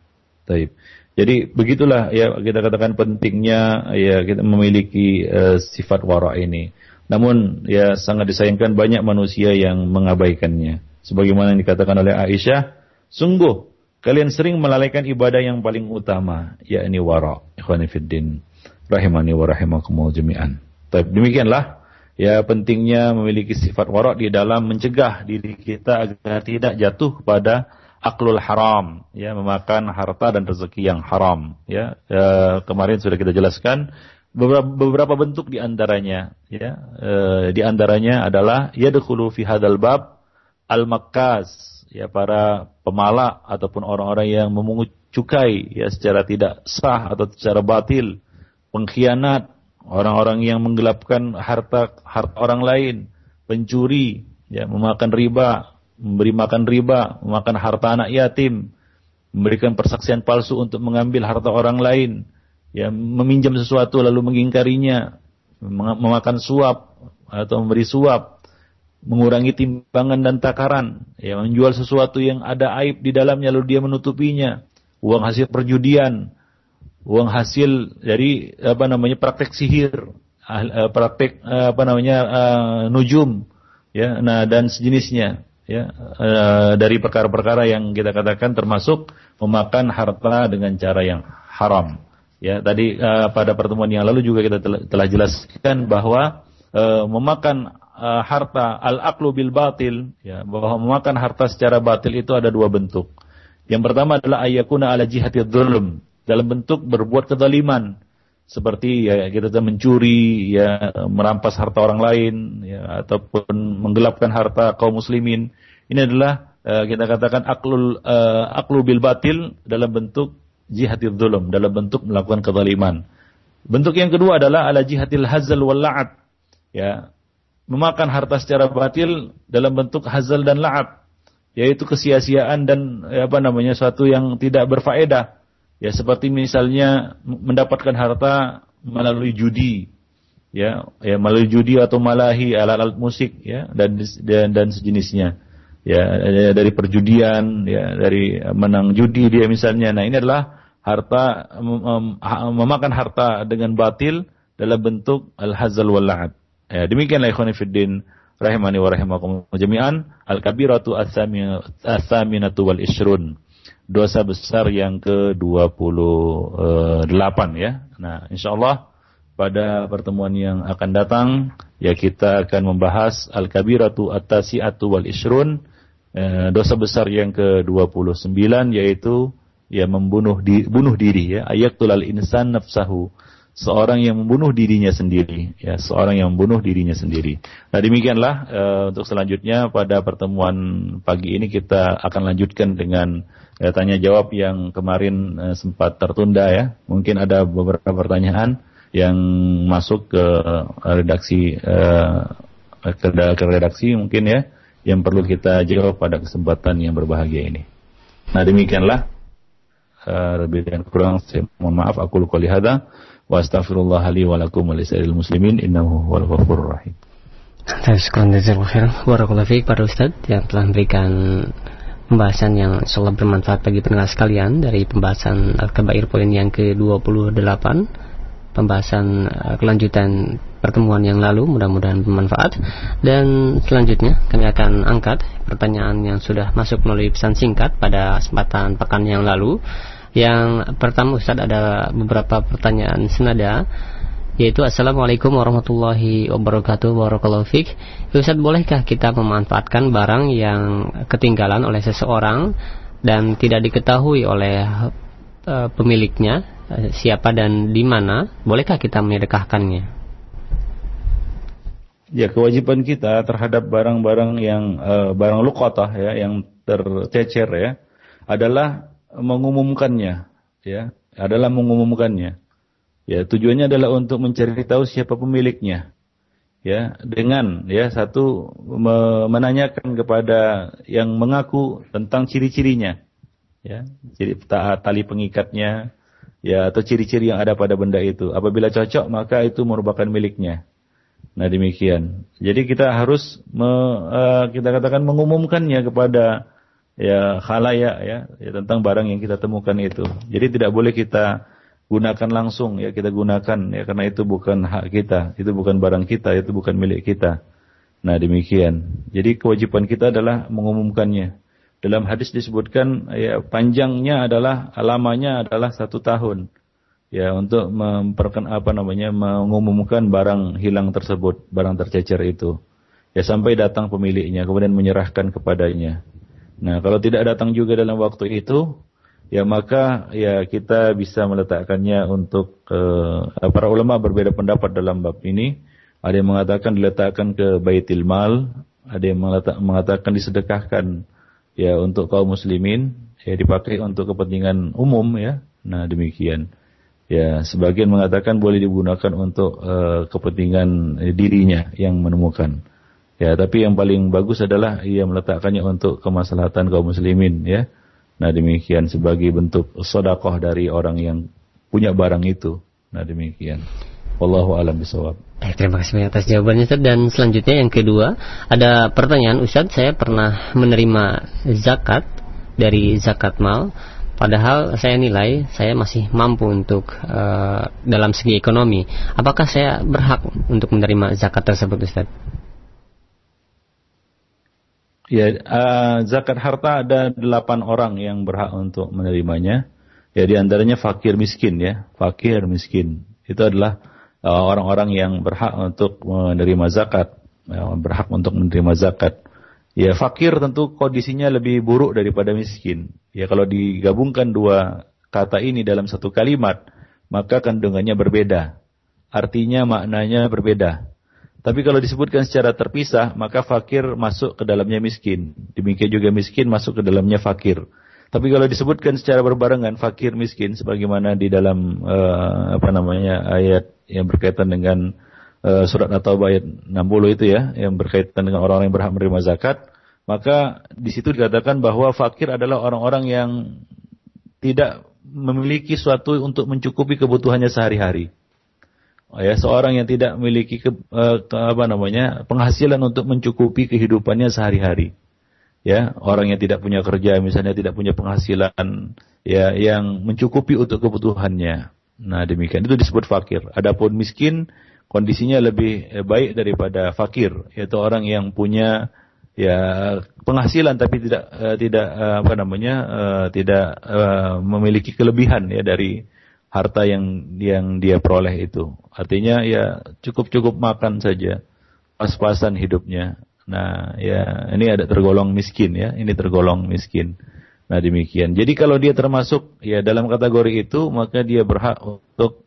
Taib. Jadi begitulah ya kita katakan pentingnya ya kita memiliki uh, sifat wara ini. Namun ya sangat disayangkan banyak manusia yang mengabaikannya. Sebagaimana yang dikatakan oleh Aisyah, sungguh kalian sering melalaikan ibadah yang paling utama, yakni wara. Ikhwani fiddin, rahimani wa rahimakumullah jami'an. Tapi demikianlah ya pentingnya memiliki sifat wara di dalam mencegah diri kita agar tidak jatuh pada aklul haram, ya memakan harta dan rezeki yang haram, ya. E, kemarin sudah kita jelaskan beberapa, beberapa bentuk di antaranya, ya. E, di antaranya adalah yadkhulu fi hadzal bab al-makkas, ya para pemalak ataupun orang-orang yang memungut cukai ya secara tidak sah atau secara batil, pengkhianat, orang-orang yang menggelapkan harta harta orang lain, pencuri, ya memakan riba, memberi makan riba, memakan harta anak yatim, memberikan persaksian palsu untuk mengambil harta orang lain, ya meminjam sesuatu lalu mengingkarinya, memakan suap atau memberi suap, mengurangi timbangan dan takaran, ya menjual sesuatu yang ada aib di dalamnya lalu dia menutupinya, uang hasil perjudian, uang hasil dari apa namanya praktek sihir, eh, praktek eh, apa namanya uh, nujum, ya, nah dan sejenisnya ya e, dari perkara-perkara yang kita katakan termasuk memakan harta dengan cara yang haram. Ya, tadi e, pada pertemuan yang lalu juga kita telah, telah jelaskan bahwa e, memakan e, harta al-aqlu bil batil ya, bahwa memakan harta secara batil itu ada dua bentuk. Yang pertama adalah ayakuna ala jihati dzulm, dalam bentuk berbuat kezaliman seperti ya kita mencuri ya merampas harta orang lain ya ataupun menggelapkan harta kaum muslimin. Ini adalah uh, kita katakan aklul uh, aklu bil batil dalam bentuk jihadil zulum dalam bentuk melakukan kezaliman. Bentuk yang kedua adalah ala jihadil hazal wal la'at ya. Memakan harta secara batil dalam bentuk hazal dan la'at yaitu kesia-siaan dan ya, apa namanya suatu yang tidak berfaedah Ya seperti misalnya mendapatkan harta melalui judi, ya, ya melalui judi atau malahi alat-alat musik, ya, dan dan, dan sejenisnya, ya, dari perjudian, ya, dari menang judi dia misalnya. Nah ini adalah harta memakan harta dengan batil dalam bentuk al-hazal wal la'ad. Ya, demikianlah ikhwan fillah rahimani wa rahimakum jami'an al-kabiratu as-saminatu wal ishrun dosa besar yang ke-28 ya. Nah, insya Allah pada pertemuan yang akan datang ya kita akan membahas al-kabiratu at-tasi'atu wal isrun Eh, dosa besar yang ke-29 yaitu ya membunuh di, bunuh diri ya. Ayat tulal insan nafsahu. Seorang yang membunuh dirinya sendiri ya seorang yang membunuh dirinya sendiri. Nah demikianlah uh, untuk selanjutnya pada pertemuan pagi ini kita akan lanjutkan dengan uh, tanya jawab yang kemarin uh, sempat tertunda ya. Mungkin ada beberapa pertanyaan yang masuk ke redaksi uh, ke, ke redaksi mungkin ya yang perlu kita jawab pada kesempatan yang berbahagia ini. Nah demikianlah uh, lebih dan kurang. Saya mohon maaf aku lupa lihada. Wa astaghfirullah li wa lakum muslimin innahu huwal ghafurur rahim. Barakallahu fiik para Ustaz yang telah memberikan pembahasan yang insyaallah bermanfaat bagi pendengar sekalian dari pembahasan Al-Kabair poin yang ke-28 pembahasan uh, kelanjutan pertemuan yang lalu mudah-mudahan bermanfaat. Dan selanjutnya kami akan angkat pertanyaan yang sudah masuk melalui pesan singkat pada kesempatan pekan yang lalu. Yang pertama Ustaz ada beberapa pertanyaan senada yaitu Assalamualaikum warahmatullahi wabarakatuh Barakallahu fiqh Ustaz bolehkah kita memanfaatkan barang yang ketinggalan oleh seseorang dan tidak diketahui oleh uh, pemiliknya Eh, siapa dan di mana, bolehkah kita menyedekahkannya? Ya, kewajiban kita terhadap barang-barang yang uh, barang lukotah ya, yang tercecer ya, adalah mengumumkannya, ya, adalah mengumumkannya. Ya, tujuannya adalah untuk mencari tahu siapa pemiliknya. Ya, dengan ya satu menanyakan kepada yang mengaku tentang ciri-cirinya. Ya, jadi tali pengikatnya, ya atau ciri-ciri yang ada pada benda itu. Apabila cocok maka itu merupakan miliknya. Nah demikian. Jadi kita harus me, uh, kita katakan mengumumkannya kepada ya khalayak ya, ya tentang barang yang kita temukan itu. Jadi tidak boleh kita gunakan langsung ya kita gunakan ya karena itu bukan hak kita, itu bukan barang kita, itu bukan milik kita. Nah demikian. Jadi kewajiban kita adalah mengumumkannya. Dalam hadis disebutkan ya panjangnya adalah lamanya adalah satu tahun. Ya untuk memperken apa namanya mengumumkan barang hilang tersebut, barang tercecer itu. Ya sampai datang pemiliknya kemudian menyerahkan kepadanya. Nah, kalau tidak datang juga dalam waktu itu, ya maka ya kita bisa meletakkannya untuk uh, para ulama berbeda pendapat dalam bab ini. Ada yang mengatakan diletakkan ke baitil mal, ada yang mengatakan disedekahkan ya untuk kaum muslimin ya dipakai untuk kepentingan umum ya. Nah, demikian. Ya, sebagian mengatakan boleh digunakan untuk uh, kepentingan dirinya yang menemukan. Ya, tapi yang paling bagus adalah ia meletakkannya untuk kemaslahatan kaum muslimin ya. Nah, demikian sebagai bentuk sodakoh dari orang yang punya barang itu. Nah, demikian. Wallahu alam bisawab. Baik, terima kasih atas jawabannya Ustaz. Dan selanjutnya yang kedua, ada pertanyaan Ustaz, saya pernah menerima zakat dari zakat mal, padahal saya nilai saya masih mampu untuk uh, dalam segi ekonomi. Apakah saya berhak untuk menerima zakat tersebut Ustaz? Ya, uh, zakat harta ada delapan orang yang berhak untuk menerimanya. Ya, di antaranya fakir miskin ya, fakir miskin. Itu adalah Uh, orang-orang yang berhak untuk menerima zakat, ya, berhak untuk menerima zakat. Ya fakir tentu kondisinya lebih buruk daripada miskin. Ya kalau digabungkan dua kata ini dalam satu kalimat, maka kandungannya berbeda. Artinya maknanya berbeda. Tapi kalau disebutkan secara terpisah, maka fakir masuk ke dalamnya miskin. Demikian juga miskin masuk ke dalamnya fakir. Tapi kalau disebutkan secara berbarengan fakir miskin sebagaimana di dalam uh, apa namanya ayat yang berkaitan dengan uh, surat atau ayat 60 itu ya yang berkaitan dengan orang-orang yang berhak menerima zakat, maka di situ dikatakan bahwa fakir adalah orang-orang yang tidak memiliki suatu untuk mencukupi kebutuhannya sehari-hari. Oh ya, seorang yang tidak memiliki ke, uh, apa namanya penghasilan untuk mencukupi kehidupannya sehari-hari. Ya orang yang tidak punya kerja misalnya tidak punya penghasilan ya yang mencukupi untuk kebutuhannya. Nah demikian. Itu disebut fakir. Adapun miskin kondisinya lebih eh, baik daripada fakir. Yaitu orang yang punya ya penghasilan tapi tidak uh, tidak apa namanya tidak memiliki kelebihan ya dari harta yang yang dia peroleh itu artinya ya cukup cukup makan saja pas-pasan hidupnya Nah, ya ini ada tergolong miskin ya, ini tergolong miskin. Nah, demikian. Jadi kalau dia termasuk ya dalam kategori itu, maka dia berhak untuk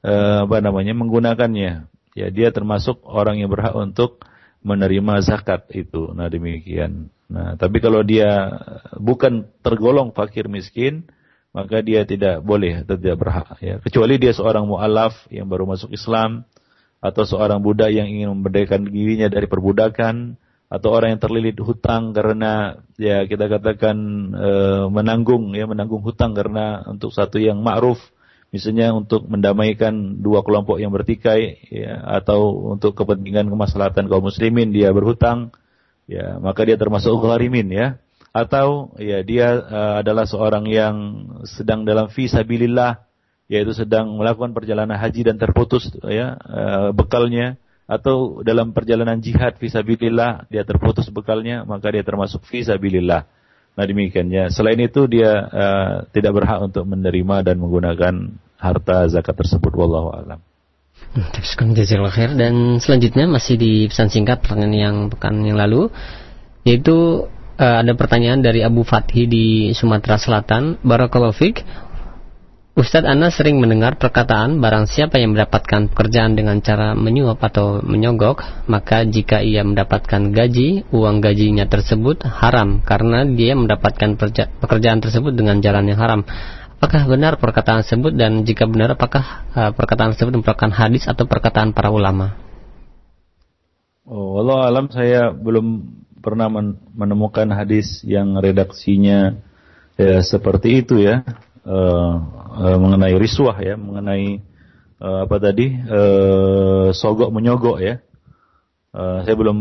eh, apa namanya? menggunakannya. Ya, dia termasuk orang yang berhak untuk menerima zakat itu. Nah, demikian. Nah, tapi kalau dia bukan tergolong fakir miskin, maka dia tidak boleh atau tidak berhak ya. Kecuali dia seorang mualaf yang baru masuk Islam, atau seorang budak yang ingin memerdekakan dirinya dari perbudakan atau orang yang terlilit hutang karena ya kita katakan e, menanggung ya menanggung hutang karena untuk satu yang ma'ruf misalnya untuk mendamaikan dua kelompok yang bertikai ya atau untuk kepentingan kemaslahatan kaum muslimin dia berhutang ya maka dia termasuk gharimin ya atau ya dia uh, adalah seorang yang sedang dalam fi sabilillah yaitu sedang melakukan perjalanan haji dan terputus ya uh, bekalnya atau dalam perjalanan jihad fisabilillah dia terputus bekalnya maka dia termasuk fisabilillah. Nah demikiannya. Selain itu dia uh, tidak berhak untuk menerima dan menggunakan harta zakat tersebut. Wallahu a'lam. dan selanjutnya masih di pesan singkat pertanyaan yang pekan yang lalu yaitu uh, ada pertanyaan dari Abu Fathi di Sumatera Selatan. Barakallahu Ustadz Anda sering mendengar perkataan barang siapa yang mendapatkan pekerjaan dengan cara menyuap atau menyogok, maka jika ia mendapatkan gaji, uang gajinya tersebut haram karena dia mendapatkan pekerjaan tersebut dengan jalan yang haram. Apakah benar perkataan tersebut dan jika benar apakah uh, perkataan tersebut merupakan hadis atau perkataan para ulama? Oh, Allah alam saya belum pernah menemukan hadis yang redaksinya ya, seperti itu ya. Uh, uh, mengenai riswah ya, mengenai uh, apa tadi uh, sogok menyogok ya. Uh, saya belum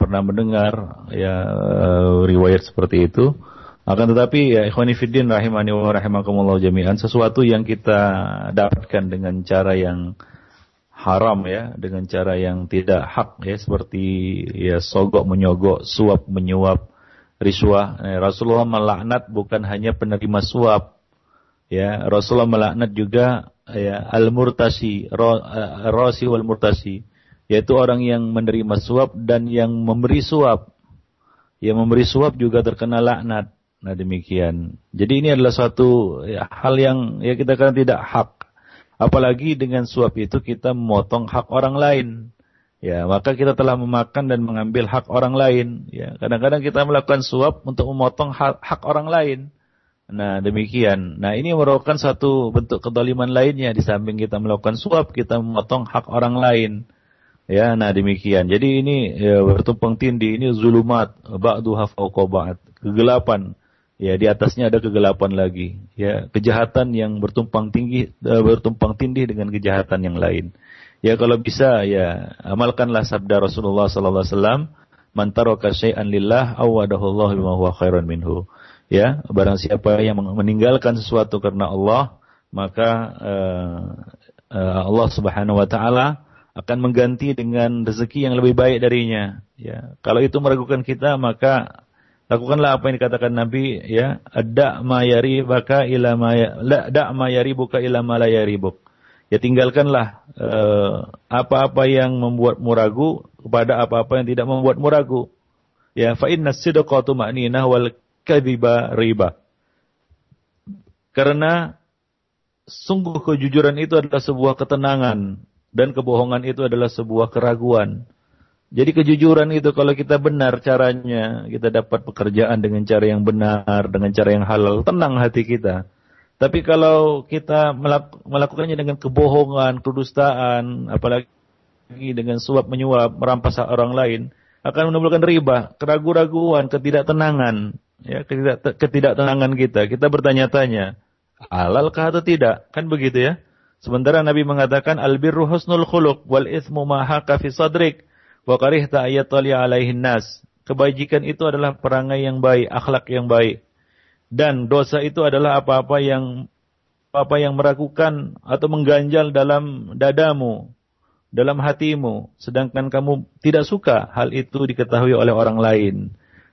pernah mendengar ya uh, riwayat seperti itu. Akan tetapi ya ikhwani fiddin rahimani wa rahimakumullah jami'an sesuatu yang kita dapatkan dengan cara yang haram ya, dengan cara yang tidak hak ya seperti ya sogok menyogok, suap menyuap, riswah. Rasulullah melaknat bukan hanya penerima suap, ya Rasulullah melaknat juga ya al-murtasi rasi wal murtasi yaitu orang yang menerima suap dan yang memberi suap. Yang memberi suap juga terkena laknat. Nah demikian. Jadi ini adalah suatu ya, hal yang ya kita kan tidak hak apalagi dengan suap itu kita memotong hak orang lain ya maka kita telah memakan dan mengambil hak orang lain ya kadang-kadang kita melakukan suap untuk memotong hak, hak orang lain Nah demikian. Nah ini merupakan satu bentuk kedoliman lainnya di samping kita melakukan suap kita memotong hak orang lain. Ya, nah demikian. Jadi ini ya, bertumpang tindih ini zulumat ba'duha fauqa ba'd. Kegelapan. Ya, di atasnya ada kegelapan lagi. Ya, kejahatan yang bertumpang tinggi eh, bertumpang tindih dengan kejahatan yang lain. Ya kalau bisa ya amalkanlah sabda Rasulullah sallallahu alaihi wasallam, "Man taraka syai'an lillah awadahu Allah bima huwa khairan minhu." ya barang siapa yang meninggalkan sesuatu karena Allah maka uh, uh, Allah Subhanahu wa taala akan mengganti dengan rezeki yang lebih baik darinya ya kalau itu meragukan kita maka lakukanlah apa yang dikatakan Nabi ya ada ma baka ila ma ya, la da ma buka ila ma la yaribuk ya tinggalkanlah uh, apa-apa yang membuatmu ragu kepada apa-apa yang tidak membuatmu ragu ya fa inna sidqatu ma'ninah wal kadhiba riba. Karena sungguh kejujuran itu adalah sebuah ketenangan dan kebohongan itu adalah sebuah keraguan. Jadi kejujuran itu kalau kita benar caranya, kita dapat pekerjaan dengan cara yang benar, dengan cara yang halal, tenang hati kita. Tapi kalau kita melakukannya dengan kebohongan, kedustaan, apalagi dengan suap menyuap, merampas hak orang lain, akan menimbulkan riba, keraguan-raguan, ketidaktenangan ya ketidak ketidaktenangan kita. Kita bertanya-tanya, halalkah atau tidak? Kan begitu ya. Sementara Nabi mengatakan albirru husnul khuluq wal ithmu ma haka fi wa karihta ayatali alaihin nas. Kebajikan itu adalah perangai yang baik, akhlak yang baik. Dan dosa itu adalah apa-apa yang apa yang meragukan atau mengganjal dalam dadamu, dalam hatimu, sedangkan kamu tidak suka hal itu diketahui oleh orang lain.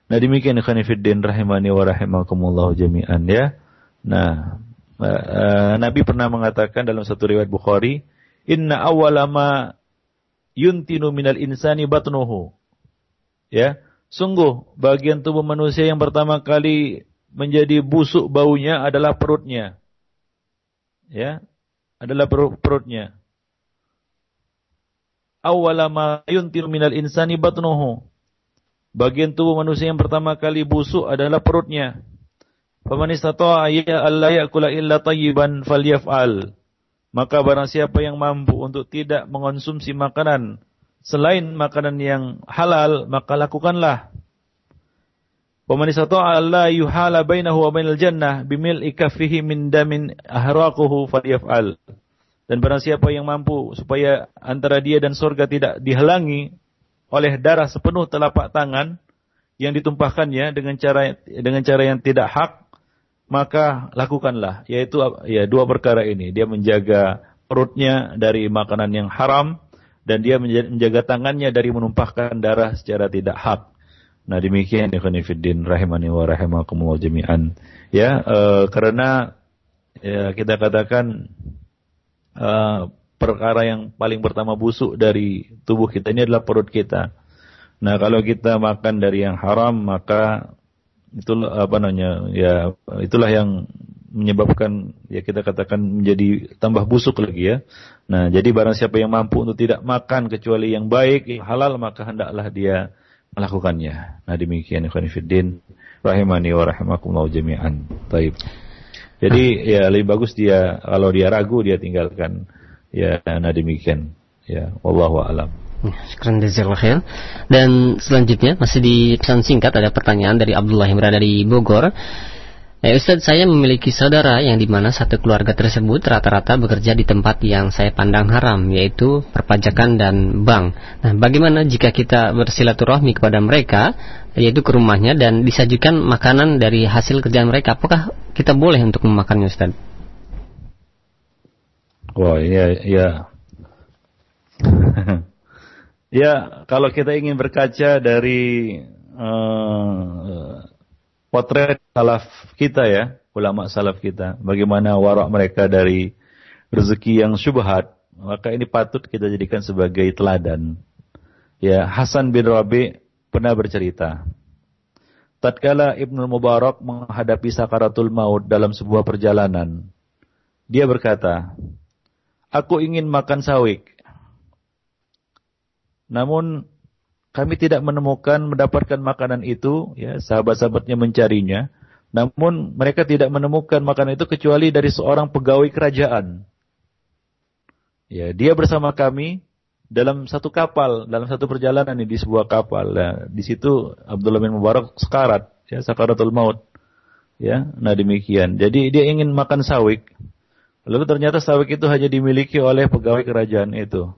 Nah demikian ikhwan fiddin rahimani wa rahimakumullah jami'an ya. Nah, uh, Nabi pernah mengatakan dalam satu riwayat Bukhari, "Inna awwala ma yuntinu minal insani batnuhu." Ya, sungguh bagian tubuh manusia yang pertama kali menjadi busuk baunya adalah perutnya. Ya, adalah perut perutnya. Awwala ma yuntir minal insani batnuhu. Bagian tubuh manusia yang pertama kali busuk adalah perutnya. Faman istata'a ya alla ya'kula illa tayyiban. Maka barang siapa yang mampu untuk tidak mengonsumsi makanan selain makanan yang halal, maka lakukanlah. Waman istata'a alla yuhala bainahu wa bainal jannah bimil ikaffihi min damin ahraquhu falyaf'al. Dan barang siapa yang mampu supaya antara dia dan surga tidak dihalangi oleh darah sepenuh telapak tangan yang ditumpahkannya dengan cara dengan cara yang tidak hak, maka lakukanlah yaitu ya dua perkara ini. Dia menjaga perutnya dari makanan yang haram dan dia menjaga tangannya dari menumpahkan darah secara tidak hak. Nah demikian ya khonifuddin rahimani wa rahimakumullah jami'an. Ya, e, karena ya, kita katakan e, perkara yang paling pertama busuk dari tubuh kita ini adalah perut kita. Nah kalau kita makan dari yang haram maka itulah apa namanya ya itulah yang menyebabkan ya kita katakan menjadi tambah busuk lagi ya. Nah, jadi barang siapa yang mampu untuk tidak makan kecuali yang baik, yang halal maka hendaklah dia melakukannya. Nah, demikian ikhwan fillah rahimani wa rahimakumullah jami'an. Taib. Jadi ya lebih bagus dia kalau dia ragu dia tinggalkan. Ya, nah demikian. Ya, wallahu a'lam. Sekarang khair. Dan selanjutnya masih di pesan singkat ada pertanyaan dari Abdullah yang berada di Bogor. Ya Ustadz, saya memiliki saudara yang di mana satu keluarga tersebut rata-rata bekerja di tempat yang saya pandang haram, yaitu perpajakan dan bank. Nah, bagaimana jika kita bersilaturahmi kepada mereka, yaitu ke rumahnya dan disajikan makanan dari hasil kerjaan mereka? Apakah kita boleh untuk memakannya, Ustadz? Wah, iya, iya. ya, kalau kita ingin berkaca dari uh, potret salaf kita ya, ulama salaf kita, bagaimana warak mereka dari rezeki yang syubhat, maka ini patut kita jadikan sebagai teladan. Ya, Hasan bin Rabi pernah bercerita. Tatkala Ibnu Mubarak menghadapi sakaratul maut dalam sebuah perjalanan, dia berkata, "Aku ingin makan sawik." Namun kami tidak menemukan mendapatkan makanan itu, ya sahabat-sahabatnya mencarinya, namun mereka tidak menemukan makanan itu kecuali dari seorang pegawai kerajaan. Ya, dia bersama kami dalam satu kapal, dalam satu perjalanan di sebuah kapal. Nah, di situ Abdullah bin Mubarak sekarat, ya sakaratul maut. Ya, nah demikian. Jadi dia ingin makan sawik. Lalu ternyata sawik itu hanya dimiliki oleh pegawai kerajaan itu.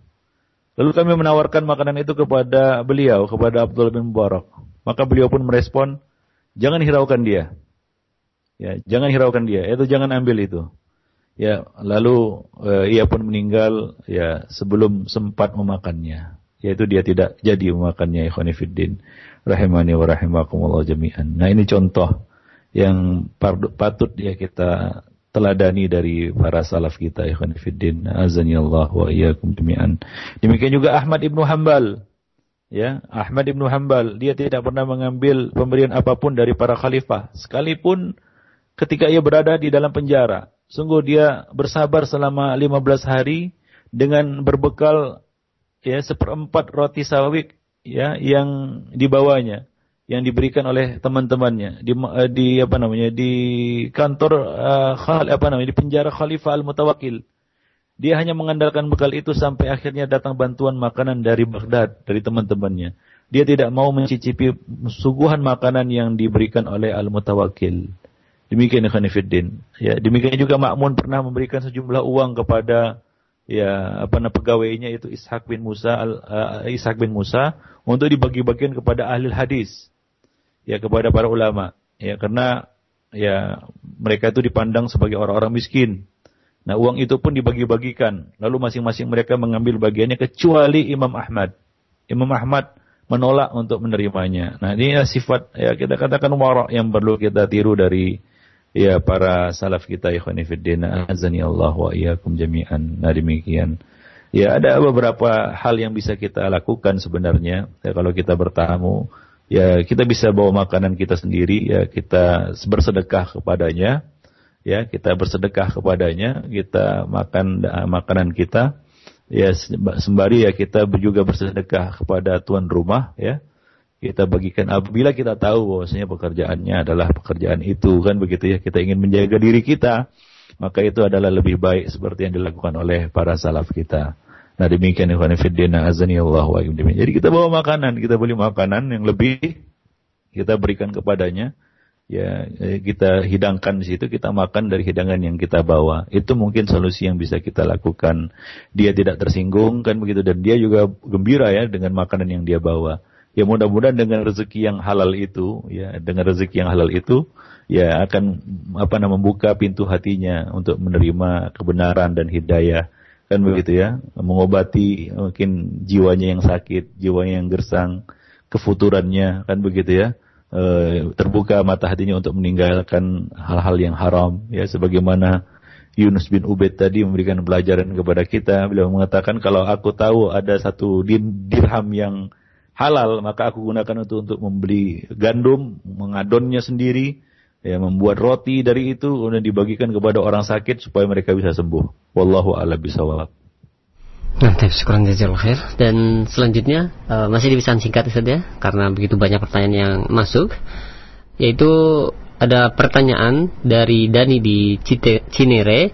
Lalu kami menawarkan makanan itu kepada beliau, kepada Abdullah bin Mubarak. Maka beliau pun merespon, jangan hiraukan dia. Ya, jangan hiraukan dia, itu jangan ambil itu. Ya, lalu uh, ia pun meninggal ya sebelum sempat memakannya. Yaitu dia tidak jadi memakannya ikhwanifiddin. Rahimani wa rahimakumullah jami'an. Nah ini contoh yang patut ya kita teladani dari para salaf kita ikhwan fiddin azani Allah wa iyyakum jami'an. Demikian juga Ahmad Ibnu Hambal ya Ahmad Ibnu Hambal dia tidak pernah mengambil pemberian apa pun dari para khalifah. Sekalipun ketika ia berada di dalam penjara sungguh dia bersabar selama 15 hari dengan berbekal ya seperempat roti sawik ya yang dibawanya yang diberikan oleh teman-temannya di, uh, di apa namanya di kantor uh, khal apa namanya di penjara Khalifah Al Mutawakil. Dia hanya mengandalkan bekal itu sampai akhirnya datang bantuan makanan dari Baghdad dari teman-temannya. Dia tidak mau mencicipi suguhan makanan yang diberikan oleh Al Mutawakil. Demikian Khanifuddin. Ya, demikian juga Makmun pernah memberikan sejumlah uang kepada ya apa nama pegawainya itu Ishak bin Musa uh, Ishak bin Musa untuk dibagi-bagikan kepada ahli hadis ya kepada para ulama ya karena ya mereka itu dipandang sebagai orang-orang miskin. Nah, uang itu pun dibagi-bagikan. Lalu masing-masing mereka mengambil bagiannya kecuali Imam Ahmad. Imam Ahmad menolak untuk menerimanya. Nah, ini ya sifat ya kita katakan warak yang perlu kita tiru dari ya para salaf kita ikhwani fiddin azani Allah wa iyyakum jami'an. Nah, demikian. Ya ada beberapa hal yang bisa kita lakukan sebenarnya ya, kalau kita bertamu ya kita bisa bawa makanan kita sendiri ya kita bersedekah kepadanya ya kita bersedekah kepadanya kita makan uh, makanan kita ya sembari ya kita juga bersedekah kepada tuan rumah ya. Kita bagikan apabila kita tahu bahwasanya pekerjaannya adalah pekerjaan itu kan begitu ya kita ingin menjaga diri kita maka itu adalah lebih baik seperti yang dilakukan oleh para salaf kita Nah demikian ikhwan fiddina azani Allah wa Jadi kita bawa makanan, kita beli makanan yang lebih kita berikan kepadanya. Ya, eh, kita hidangkan di situ, kita makan dari hidangan yang kita bawa. Itu mungkin solusi yang bisa kita lakukan. Dia tidak tersinggung kan begitu dan dia juga gembira ya dengan makanan yang dia bawa. Ya mudah-mudahan dengan rezeki yang halal itu, ya dengan rezeki yang halal itu, ya akan apa namanya membuka pintu hatinya untuk menerima kebenaran dan hidayah kan begitu ya. Mengobati mungkin jiwanya yang sakit jiwanya yang gersang kefuturannya kan begitu ya. E, terbuka mata hatinya untuk meninggalkan hal-hal yang haram. Ya sebagaimana Yunus bin Ubaid tadi memberikan pelajaran kepada kita. Beliau mengatakan kalau aku tahu ada satu dirham yang halal maka aku gunakan untuk untuk membeli gandum mengadonnya sendiri ya membuat roti dari itu kemudian dibagikan kepada orang sakit supaya mereka bisa sembuh. Wallahu a'lam bishawab. Nah, syukuran jazakallahu khair. Dan selanjutnya uh, masih bisa singkat saja karena begitu banyak pertanyaan yang masuk yaitu ada pertanyaan dari Dani di Cite, Cinere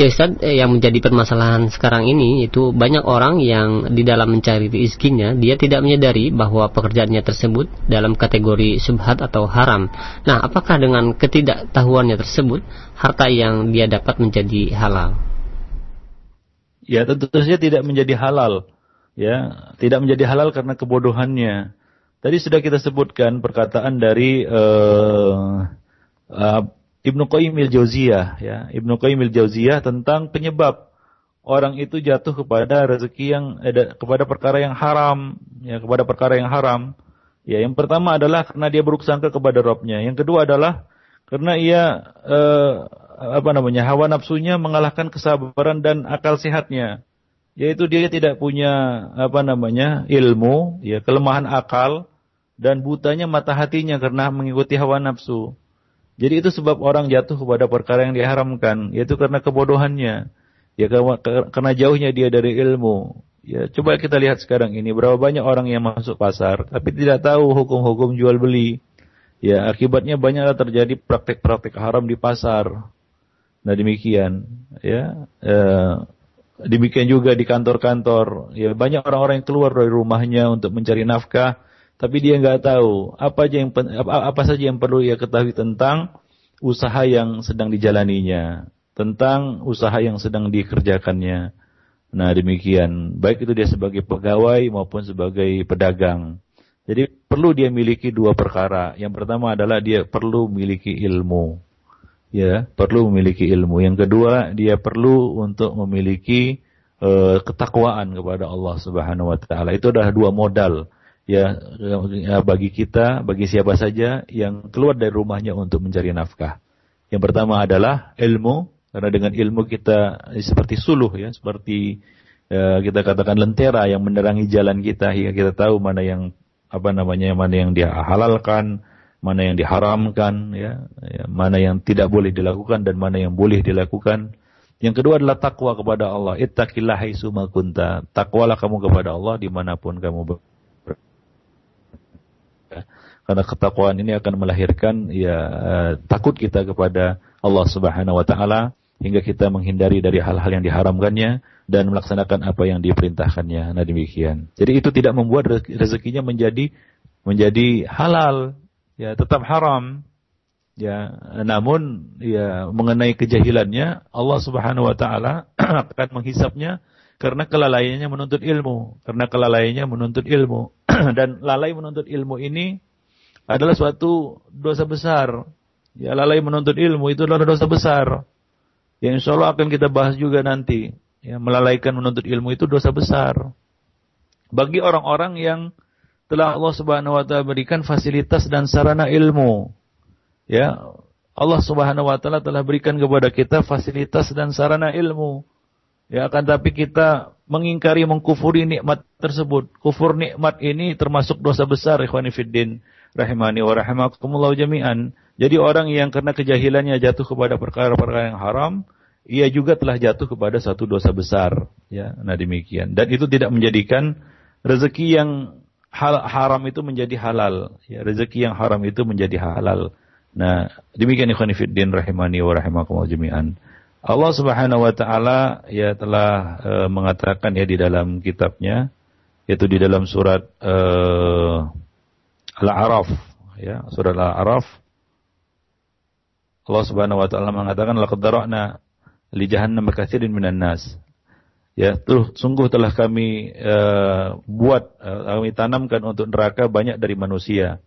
Ya Ustaz, eh, yang menjadi permasalahan sekarang ini itu banyak orang yang di dalam mencari rezekinya dia tidak menyadari bahwa pekerjaannya tersebut dalam kategori subhat atau haram. Nah, apakah dengan ketidaktahuannya tersebut harta yang dia dapat menjadi halal? Ya, tentu saja tidak menjadi halal. Ya, tidak menjadi halal karena kebodohannya. Tadi sudah kita sebutkan perkataan dari uh, uh, Ibnu Qayyim al-Jauziyah ya, Ibnu Qayyim al-Jauziyah tentang penyebab orang itu jatuh kepada rezeki yang eh, kepada perkara yang haram, ya kepada perkara yang haram. Ya, yang pertama adalah karena dia buruk sangka kepada Robnya. Yang kedua adalah karena ia eh, apa namanya hawa nafsunya mengalahkan kesabaran dan akal sehatnya. Yaitu dia tidak punya apa namanya ilmu, ya kelemahan akal dan butanya mata hatinya karena mengikuti hawa nafsu. Jadi itu sebab orang jatuh kepada perkara yang diharamkan, yaitu karena kebodohannya. Ya karena jauhnya dia dari ilmu. Ya coba kita lihat sekarang ini berapa banyak orang yang masuk pasar tapi tidak tahu hukum-hukum jual beli. Ya akibatnya banyaklah terjadi praktek-praktek haram di pasar. Nah demikian ya. Eh, demikian juga di kantor-kantor. Ya banyak orang-orang yang keluar dari rumahnya untuk mencari nafkah tapi dia nggak tahu apa aja yang apa, saja yang perlu ia ketahui tentang usaha yang sedang dijalaninya, tentang usaha yang sedang dikerjakannya. Nah demikian, baik itu dia sebagai pegawai maupun sebagai pedagang. Jadi perlu dia miliki dua perkara. Yang pertama adalah dia perlu memiliki ilmu. Ya, perlu memiliki ilmu. Yang kedua, dia perlu untuk memiliki uh, ketakwaan kepada Allah Subhanahu wa taala. Itu adalah dua modal ya, ya bagi kita, bagi siapa saja yang keluar dari rumahnya untuk mencari nafkah. Yang pertama adalah ilmu, karena dengan ilmu kita seperti suluh ya, seperti ya, kita katakan lentera yang menerangi jalan kita hingga kita tahu mana yang apa namanya mana yang dia halalkan, mana yang diharamkan ya, ya mana yang tidak boleh dilakukan dan mana yang boleh dilakukan. Yang kedua adalah takwa kepada Allah. Ittaqillah haitsu kunta. Takwalah kamu kepada Allah di mana pun kamu karena ketakwaan ini akan melahirkan ya uh, takut kita kepada Allah Subhanahu wa taala hingga kita menghindari dari hal-hal yang diharamkannya dan melaksanakan apa yang diperintahkannya. Nah demikian. Jadi itu tidak membuat rezekinya menjadi menjadi halal, ya tetap haram. Ya, namun ya mengenai kejahilannya Allah Subhanahu wa taala akan menghisapnya karena kelalaiannya menuntut ilmu, karena kelalaiannya menuntut ilmu dan lalai menuntut ilmu ini adalah suatu dosa besar. Ya, lalai menuntut ilmu itu adalah dosa besar. Yang insya Allah akan kita bahas juga nanti. Ya, melalaikan menuntut ilmu itu dosa besar. Bagi orang-orang yang telah Allah Subhanahu wa taala berikan fasilitas dan sarana ilmu. Ya, Allah Subhanahu wa taala telah berikan kepada kita fasilitas dan sarana ilmu. Ya, akan tapi kita mengingkari, mengkufuri nikmat tersebut. Kufur nikmat ini termasuk dosa besar, ikhwanifiddin, rahimani wa rahimakumullah jami'an. Jadi orang yang karena kejahilannya jatuh kepada perkara-perkara yang haram, ia juga telah jatuh kepada satu dosa besar. Ya, nah demikian. Dan itu tidak menjadikan rezeki yang hal, haram itu menjadi halal. Ya, rezeki yang haram itu menjadi halal. Nah, demikian ikhwanifiddin rahimani wa rahimakumullah jami'an. Allah Subhanahu wa taala ya telah e, mengatakan ya di dalam kitabnya yaitu di dalam surat e, Al-A'raf ya, surat Al-A'raf Allah Subhanahu wa taala mengatakan laqad dara'na li jahannam katsirin minan nas. Ya, tuh sungguh telah kami e, buat e, kami tanamkan untuk neraka banyak dari manusia.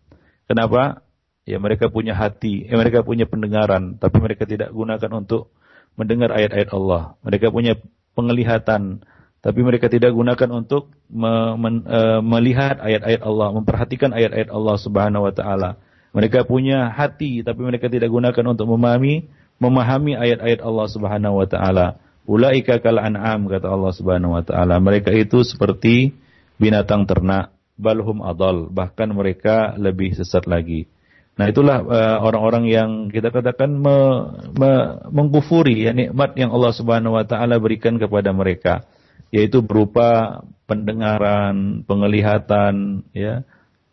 Kenapa? Ya mereka punya hati, ya, mereka punya pendengaran, tapi mereka tidak gunakan untuk mendengar ayat-ayat Allah. Mereka punya penglihatan, tapi mereka tidak gunakan untuk me, men, uh, melihat ayat-ayat Allah, memperhatikan ayat-ayat Allah Subhanahu wa taala. Mereka punya hati, tapi mereka tidak gunakan untuk memahami memahami ayat-ayat Allah Subhanahu wa taala. Ulaika kal an'am kata Allah Subhanahu wa taala. Mereka itu seperti binatang ternak, balhum adal, bahkan mereka lebih sesat lagi. Nah itulah uh, orang-orang yang kita katakan me, me, mengkufuri ya nikmat yang Allah Subhanahu wa taala berikan kepada mereka yaitu berupa pendengaran, penglihatan ya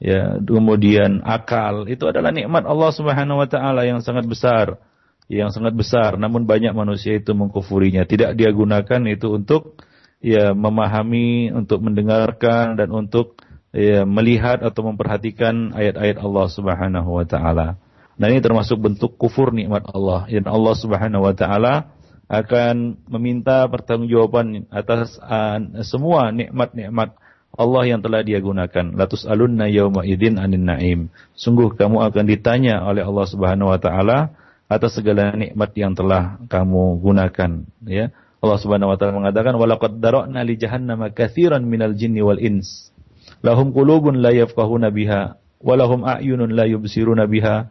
ya kemudian akal itu adalah nikmat Allah Subhanahu wa taala yang sangat besar yang sangat besar namun banyak manusia itu mengkufurinya tidak dia gunakan itu untuk ya memahami untuk mendengarkan dan untuk ya, melihat atau memperhatikan ayat-ayat Allah Subhanahu wa taala. Nah ini termasuk bentuk kufur nikmat Allah. Dan Allah Subhanahu wa taala akan meminta pertanggungjawaban atas uh, semua nikmat-nikmat Allah yang telah dia gunakan. Latus alunna yauma idzin anin naim. Sungguh kamu akan ditanya oleh Allah Subhanahu wa taala atas segala nikmat yang telah kamu gunakan, ya. Allah Subhanahu wa taala mengatakan walaqad dara'na li jahannama katsiran minal jinni wal ins lahum qulubun la yafqahuna biha walahum a'yunun la yubsiruna biha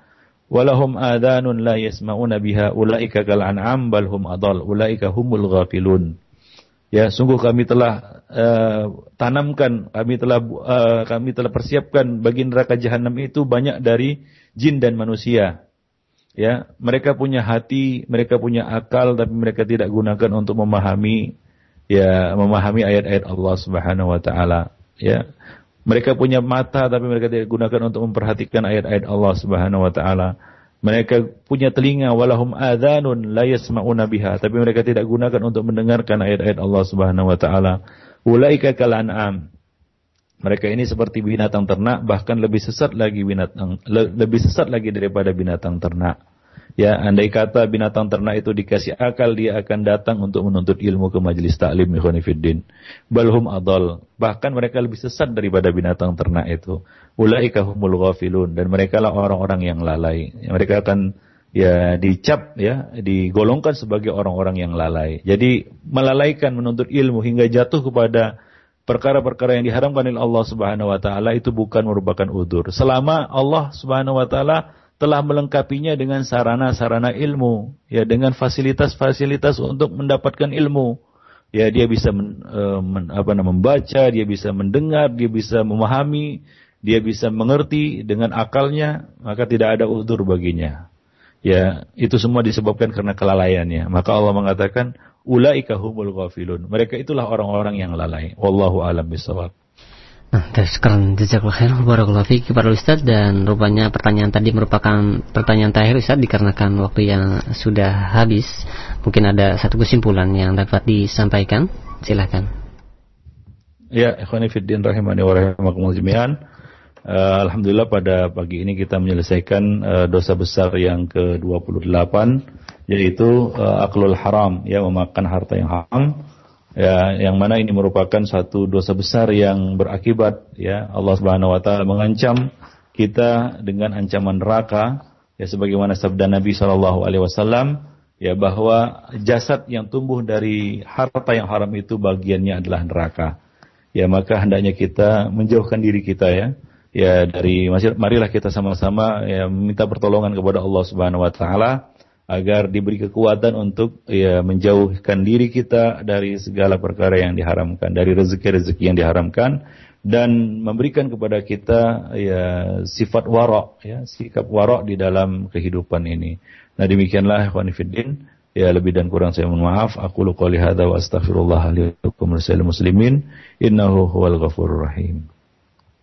walahum adhanun la yasma'una biha ulaika kal an'am bal hum adal ulaika humul ghafilun. Ya sungguh kami telah uh, tanamkan kami telah uh, kami telah persiapkan bagi neraka jahanam itu banyak dari jin dan manusia. Ya mereka punya hati mereka punya akal tapi mereka tidak gunakan untuk memahami ya memahami ayat-ayat Allah Subhanahu wa taala. Ya mereka punya mata tapi mereka tidak gunakan untuk memperhatikan ayat-ayat Allah Subhanahu wa taala. Mereka punya telinga walahum adzanun la yasma'una biha tapi mereka tidak gunakan untuk mendengarkan ayat-ayat Allah Subhanahu wa taala. Ulaika kal an'am. Mereka ini seperti binatang ternak bahkan lebih sesat lagi binatang lebih sesat lagi daripada binatang ternak. Ya, andai kata binatang ternak itu dikasih akal, dia akan datang untuk menuntut ilmu ke majelis taklim ikhwanifiddin. Balhum adal. Bahkan mereka lebih sesat daripada binatang ternak itu. Ulaika humul ghafilun. Dan mereka lah orang-orang yang lalai. Mereka akan ya dicap ya digolongkan sebagai orang-orang yang lalai. Jadi melalaikan menuntut ilmu hingga jatuh kepada perkara-perkara yang diharamkan oleh Allah Subhanahu wa taala itu bukan merupakan udur. Selama Allah Subhanahu wa taala telah melengkapinya dengan sarana-sarana ilmu, ya dengan fasilitas-fasilitas untuk mendapatkan ilmu. Ya dia bisa men, e, men, apa membaca, dia bisa mendengar, dia bisa memahami, dia bisa mengerti dengan akalnya, maka tidak ada uzur baginya. Ya, itu semua disebabkan karena kelalaiannya. Maka Allah mengatakan ulaika humul ghafilun. Mereka itulah orang-orang yang lalai. Wallahu alam bisawab. Nah, terus keren jazakallahu khair barakallahu fiik kepada Ustaz dan rupanya pertanyaan tadi merupakan pertanyaan terakhir Ustaz dikarenakan waktu yang sudah habis. Mungkin ada satu kesimpulan yang dapat disampaikan. Silakan. Ya, ikhwani fiddin rahimani wa jami'an. Uh, Alhamdulillah pada pagi ini kita menyelesaikan uh, dosa besar yang ke-28 yaitu uh, aklul haram ya memakan harta yang haram ya yang mana ini merupakan satu dosa besar yang berakibat ya. Allah Subhanahu wa taala mengancam kita dengan ancaman neraka. Ya sebagaimana sabda Nabi Shallallahu alaihi wasallam ya bahwa jasad yang tumbuh dari harta yang haram itu bagiannya adalah neraka. Ya maka hendaknya kita menjauhkan diri kita ya. Ya dari marilah kita sama-sama ya minta pertolongan kepada Allah Subhanahu wa taala agar diberi kekuatan untuk ya menjauhkan diri kita dari segala perkara yang diharamkan, dari rezeki-rezeki yang diharamkan dan memberikan kepada kita ya sifat warok ya sikap warok di dalam kehidupan ini. Nah demikianlah fillah ya lebih dan kurang saya mohon maaf aku lu wa astaghfirullah li muslimin innahu huwal ghafurur rahim.